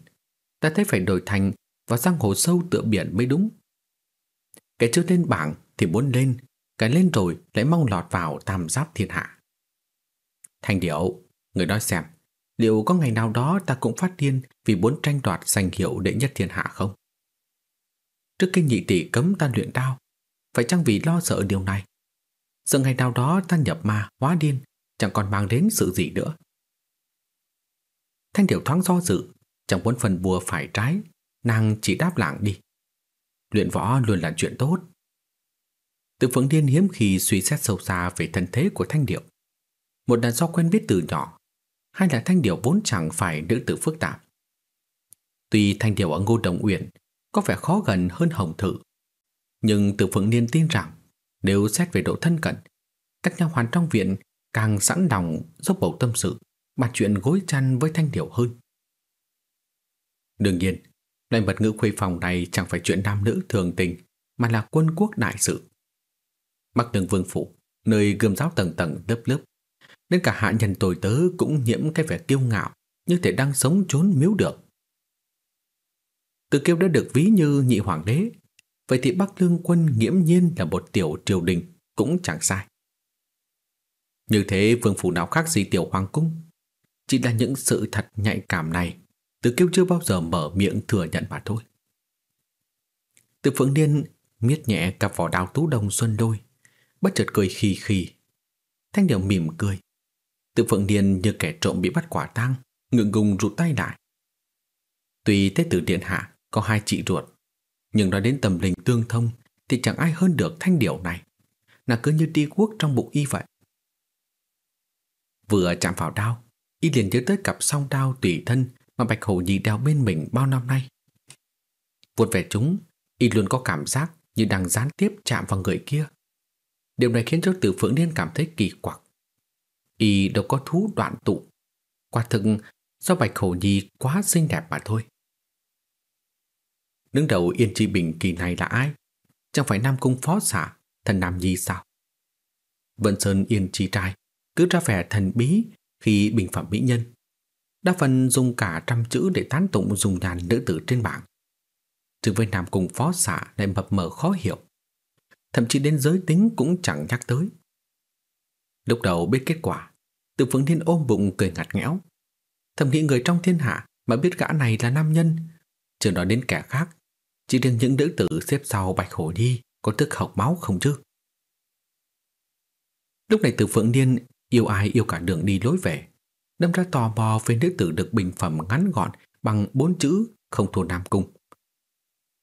Ta thấy phải đổi thành và sang hồ sâu tựa biển mới đúng. Cái chưa lên bảng thì muốn lên, cái lên rồi lại mong lọt vào tam giáp thiên hạ. Thanh điệu, người nói xem, liệu có ngày nào đó ta cũng phát điên vì muốn tranh đoạt danh hiệu đệ nhất thiên hạ không? Trước khi nhị tỷ cấm ta luyện đao, phải chăng vì lo sợ điều này? Sợ ngày nào đó ta nhập ma, hóa điên, chẳng còn mang đến sự gì nữa. Thanh điệu thoáng do dự, chẳng muốn phần bùa phải trái, nàng chỉ đáp lặng đi. Luyện võ luôn là chuyện tốt. Từ phượng điên hiếm khi suy xét sâu xa về thân thế của thanh điệu. Một là do quen biết từ nhỏ, hay là Thanh điệu vốn chẳng phải nữ tử phức tạp. Tuy Thanh điệu ở Ngô Đồng Uyển có vẻ khó gần hơn Hồng Thử, nhưng Từ Phượng Điên tin rằng nếu xét về độ thân cận, các nhà hoàn trong viện càng sẵn lòng dốc bầu tâm sự, bàn chuyện gối chăn với Thanh điệu hơn. Đương nhiên, loại mật ngữ khuê phòng này chẳng phải chuyện nam nữ thường tình, mà là quân quốc đại sự. Bắc đường vương phủ, nơi gươm giáo tầng tầng lớp lớp, Đến cả hạ nhân tồi tớ cũng nhiễm cái vẻ kiêu ngạo Như thể đang sống trốn miếu được. Từ kiêu đã được ví như nhị hoàng đế Vậy thì Bắc Lương quân nghiễm nhiên là một tiểu triều đình Cũng chẳng sai. Như thế vương phủ nào khác gì tiểu hoàng cung? Chỉ là những sự thật nhạy cảm này Từ kiêu chưa bao giờ mở miệng thừa nhận mà thôi. Từ phượng điên miết nhẹ cặp vỏ đào tú đồng xuân đôi, bất chợt cười khì khì. Thanh điệu mỉm cười. tự phượng điền như kẻ trộm bị bắt quả tang, ngượng ngùng rụt tay lại. Tuy Tế tử Điện Hạ có hai chị ruột, nhưng nói đến tầm linh tương thông thì chẳng ai hơn được thanh điệu này. Nàng cứ như đi quốc trong bụng y vậy. Vừa chạm vào đao, y liền nhớ tới cặp song đao tùy thân mà Bạch Hổ Nhi đeo bên mình bao năm nay. Vuột về chúng, y luôn có cảm giác như đang gián tiếp chạm vào người kia. Điều này khiến cho Tử Phượng Niên cảm thấy kỳ quặc. Y đâu có thú đoạn tụ. Quả thực do Bạch Hổ Nhi quá xinh đẹp mà thôi. Đứng đầu Yên Chi Bình kỳ này là ai? Chẳng phải Nam Cung Phó Xạ, thần Nam Nhi sao? Vân Sơn Yên Chi trai cứ ra vẻ thần bí khi bình phẩm mỹ nhân. Đa phần dùng cả trăm chữ để tán tụng dùng nhàn nữ tử trên bảng. Trừ với Nam Cung Phó Xạ lại mập mờ khó hiểu. Thậm chí đến giới tính cũng chẳng nhắc tới. Lúc đầu biết kết quả, từ phương thiên ôm bụng cười ngặt nghẽo. Thầm nghĩ người trong thiên hạ mà biết gã này là nam nhân, chưa nói đến kẻ khác chỉ riêng những nữ tử xếp sau Bạch Hổ Nhi có tức học máu không chứ? Lúc này từ Phượng Niên yêu ai yêu cả đường đi lối về, đâm ra tò mò về nữ tử được bình phẩm ngắn gọn bằng bốn chữ không thua Nam Cung.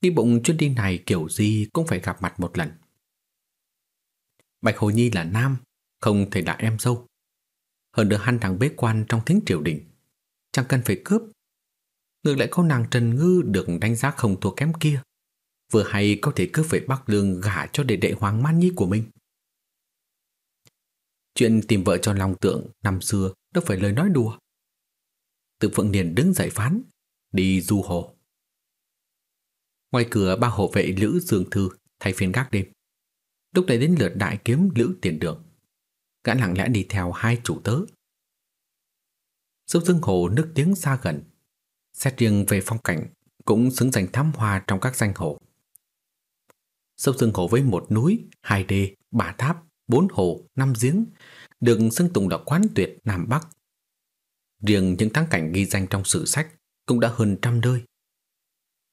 Đi bụng chuyến đi này kiểu gì cũng phải gặp mặt một lần. Bạch Hồ Nhi là nam, không thể là em dâu. Hơn nữa hắn đang bế quan trong thính triều đình, chẳng cần phải cướp. Ngược lại có nàng Trần Ngư được đánh giá không thua kém kia Vừa hay có thể cướp về Bắc Lương gả cho đệ đệ Hoàng Man Nhi của mình. Chuyện tìm vợ cho lòng tượng năm xưa đâu phải lời nói đùa. Tự Phượng Niền đứng dậy phán Đi du hồ. Ngoài cửa ba hộ vệ Lữ Dương Thư thay phiên gác đêm. Lúc này đến lượt đại kiếm Lữ Tiền Đường Gã lặng lẽ đi theo hai chủ tớ Sông Dương Hồ nước tiếng xa gần Xét riêng về phong cảnh cũng xứng danh thám hoa trong các danh hồ. Sông Dương Hồ với một núi, hai đê, ba tháp, bốn hồ, năm giếng, được xưng tùng là quán tuyệt Nam Bắc. Riêng những thắng cảnh ghi danh trong sử sách cũng đã hơn trăm nơi.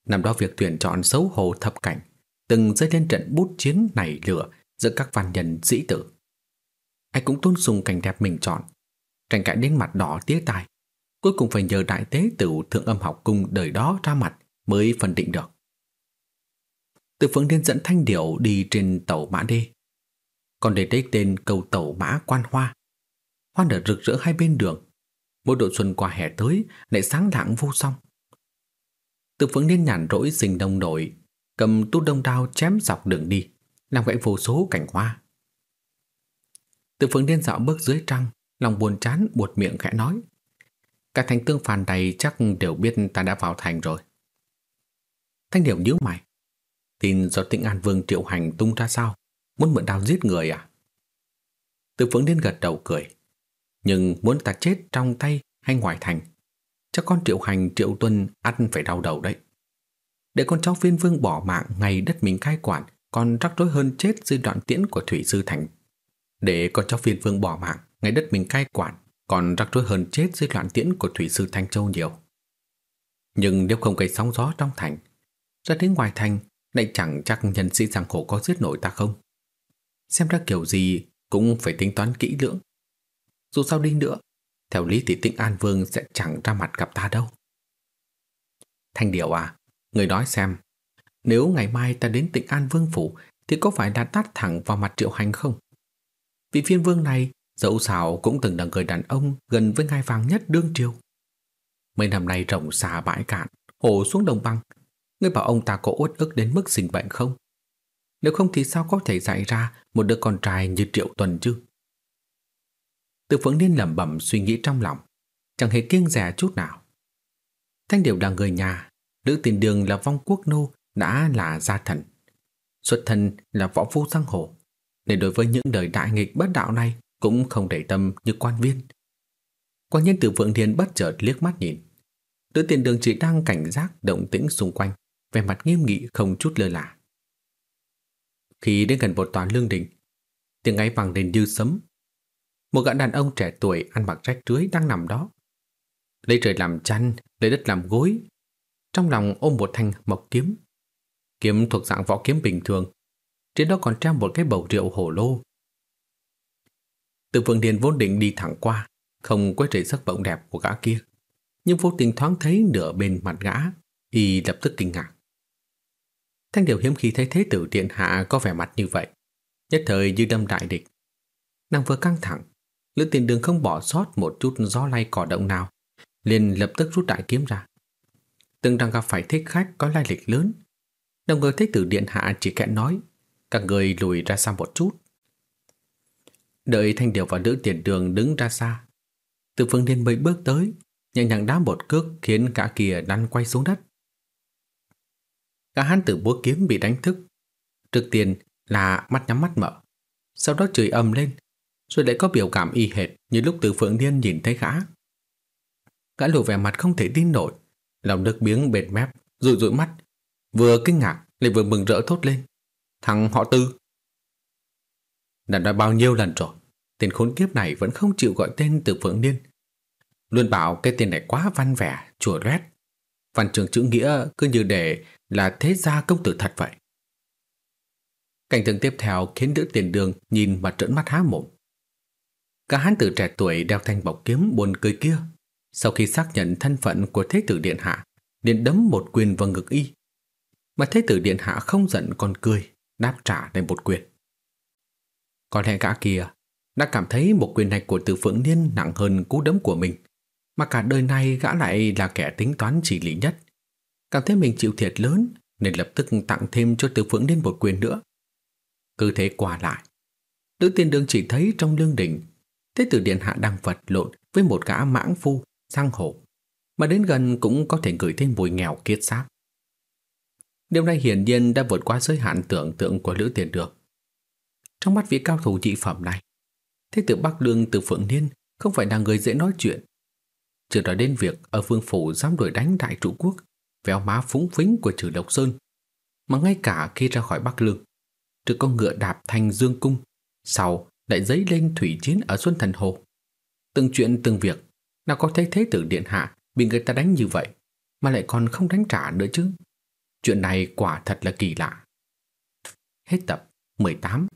Năm đó việc tuyển chọn xấu hồ thập cảnh từng dấy lên trận bút chiến nảy lửa giữa các văn nhân sĩ tử. Ai cũng tôn sùng cảnh đẹp mình chọn, tranh cãi đến mặt đỏ tía tai cuối cùng phải nhờ đại tế tử thượng âm học cung đời đó ra mặt mới phân định được. Từ phương điên dẫn thanh điệu đi trên tàu mã đê. Còn để đấy tên cầu tàu mã quan hoa. Hoa nở rực rỡ hai bên đường. Mỗi độ xuân qua hè tới lại sáng lạng vô song. Từ phương điên nhàn rỗi rình đông nổi, cầm tu đông đao chém dọc đường đi, làm gãy vô số cảnh hoa. Từ phương điên dạo bước dưới trăng, lòng buồn chán buột miệng khẽ nói. Cả thành tương phàn này chắc đều biết ta đã vào thành rồi. Thanh Điểu nhíu mày. Tin do tĩnh An Vương triệu hành tung ra sao? Muốn mượn đao giết người à? Từ Phượng Điên gật đầu cười. Nhưng muốn ta chết trong tay hay ngoài thành? Chắc con triệu hành triệu tuân ăn phải đau đầu đấy. Để con cháu phiên vương bỏ mạng ngày đất mình cai quản còn rắc rối hơn chết dưới đoạn tiễn của Thủy Sư Thành. Để con cháu phiên vương bỏ mạng ngày đất mình cai quản còn rắc rối hơn chết dưới đoạn tiễn của thủy sư Thanh Châu nhiều. Nhưng nếu không gây sóng gió trong thành, ra đến ngoài thành lại chẳng chắc nhân sĩ giang hồ có giết nổi ta không. Xem ra kiểu gì cũng phải tính toán kỹ lưỡng. Dù sao đi nữa, theo lý thì tĩnh An Vương sẽ chẳng ra mặt gặp ta đâu. Thanh Điệu à, người nói xem, nếu ngày mai ta đến tịnh An Vương Phủ thì có phải đã tát thẳng vào mặt triệu hành không? Vị phiên vương này Dẫu sao cũng từng là người đàn ông gần với ngai vàng nhất đương triều. Mấy năm nay rộng xa bãi cạn, hồ xuống đồng băng. Ngươi bảo ông ta có uất ức đến mức sinh bệnh không? Nếu không thì sao có thể dạy ra một đứa con trai như Triệu Tuần chứ? Từ phượng niên lẩm bẩm suy nghĩ trong lòng, chẳng hề kiêng rẻ chút nào. Thanh Điệu là người nhà, nữ tiền đường là vong quốc nô đã là gia thần. Xuất thân là võ phu giang hồ, nên đối với những đời đại nghịch bất đạo này cũng không để tâm như quan viên. Quan nhân từ Vượng Thiên bất chợt liếc mắt nhìn. Đứa tiền đường chỉ đang cảnh giác động tĩnh xung quanh, vẻ mặt nghiêm nghị không chút lơ là. Khi đến gần một tòa lương đình, tiếng ấy vang lên như sấm. Một gã đàn ông trẻ tuổi ăn mặc rách rưới đang nằm đó. Lấy trời làm chăn, lấy đất làm gối. Trong lòng ôm một thanh mộc kiếm. Kiếm thuộc dạng võ kiếm bình thường, trên đó còn treo một cái bầu rượu hổ lô. Từ Phương Điền vốn định đi thẳng qua, không quay rời sắc bỗng đẹp của gã kia, nhưng vô tình thoáng thấy nửa bên mặt gã, y lập tức kinh ngạc. Thanh điều hiếm khi thấy thế tử điện hạ có vẻ mặt như vậy, nhất thời như đâm đại địch. Nàng vừa căng thẳng, Lữ tiền đường không bỏ sót một chút gió lay cỏ động nào, liền lập tức rút đại kiếm ra. Từng đang gặp phải thích khách có lai lịch lớn, đồng người thích tử điện hạ chỉ kẽ nói, các người lùi ra xa một chút. Đợi thanh điều và nữ tiền đường đứng ra xa, từ phương điên mới bước tới, nhẹ nhàng đá một cước khiến cả kia lăn quay xuống đất. Cả hắn tử búa kiếm bị đánh thức. Trước tiên là mắt nhắm mắt mở, sau đó chửi ầm lên, rồi lại có biểu cảm y hệt như lúc từ phượng điên nhìn thấy gã. Gã lộ vẻ mặt không thể tin nổi, lòng Đức biếng bệt mép, rụi rụi mắt, vừa kinh ngạc lại vừa mừng rỡ thốt lên. Thằng họ tư. Đã nói bao nhiêu lần rồi, tên khốn kiếp này vẫn không chịu gọi tên từ phượng niên Luôn bảo cái tên này quá văn vẻ, chùa loét. Văn trường chữ nghĩa cứ như để là thế gia công tử thật vậy. Cảnh tượng tiếp theo khiến đứa tiền đường nhìn mà trợn mắt há mồm. Cả hán tử trẻ tuổi đeo thanh bọc kiếm buồn cười kia, sau khi xác nhận thân phận của thế tử điện hạ, liền đấm một quyền vào ngực y. Mà thế tử điện hạ không giận còn cười, đáp trả lại một quyền. Còn lẽ gã kia đã cảm thấy một quyền này của Từ Phượng Niên nặng hơn cú đấm của mình, mà cả đời này gã lại là kẻ tính toán chỉ lý nhất. Cảm thấy mình chịu thiệt lớn nên lập tức tặng thêm cho Từ Phượng Niên một quyền nữa. Cứ thế qua lại, Nữ tiên đường chỉ thấy trong lương đỉnh Thế tử điện hạ đang vật lộn với một gã mãng phu, sang hổ, mà đến gần cũng có thể ngửi thấy mùi nghèo kiết xác. Điều này hiển nhiên đã vượt qua giới hạn tưởng tượng của Lữ Tiền được. Trong mắt vị cao thủ trị phẩm này, thế tử Bắc Lương từ Phượng Niên không phải là người dễ nói chuyện. Chưa nói đến việc ở vương phủ dám đuổi đánh đại trụ quốc, véo má phúng phính của trừ Độc Sơn, mà ngay cả khi ra khỏi Bắc Lương, trừ con ngựa đạp thành dương cung, sau lại dấy lên thủy chiến ở Xuân Thần Hồ. Từng chuyện từng việc, nào có thấy thế tử điện hạ bị người ta đánh như vậy, mà lại còn không đánh trả nữa chứ. Chuyện này quả thật là kỳ lạ. Hết tập 18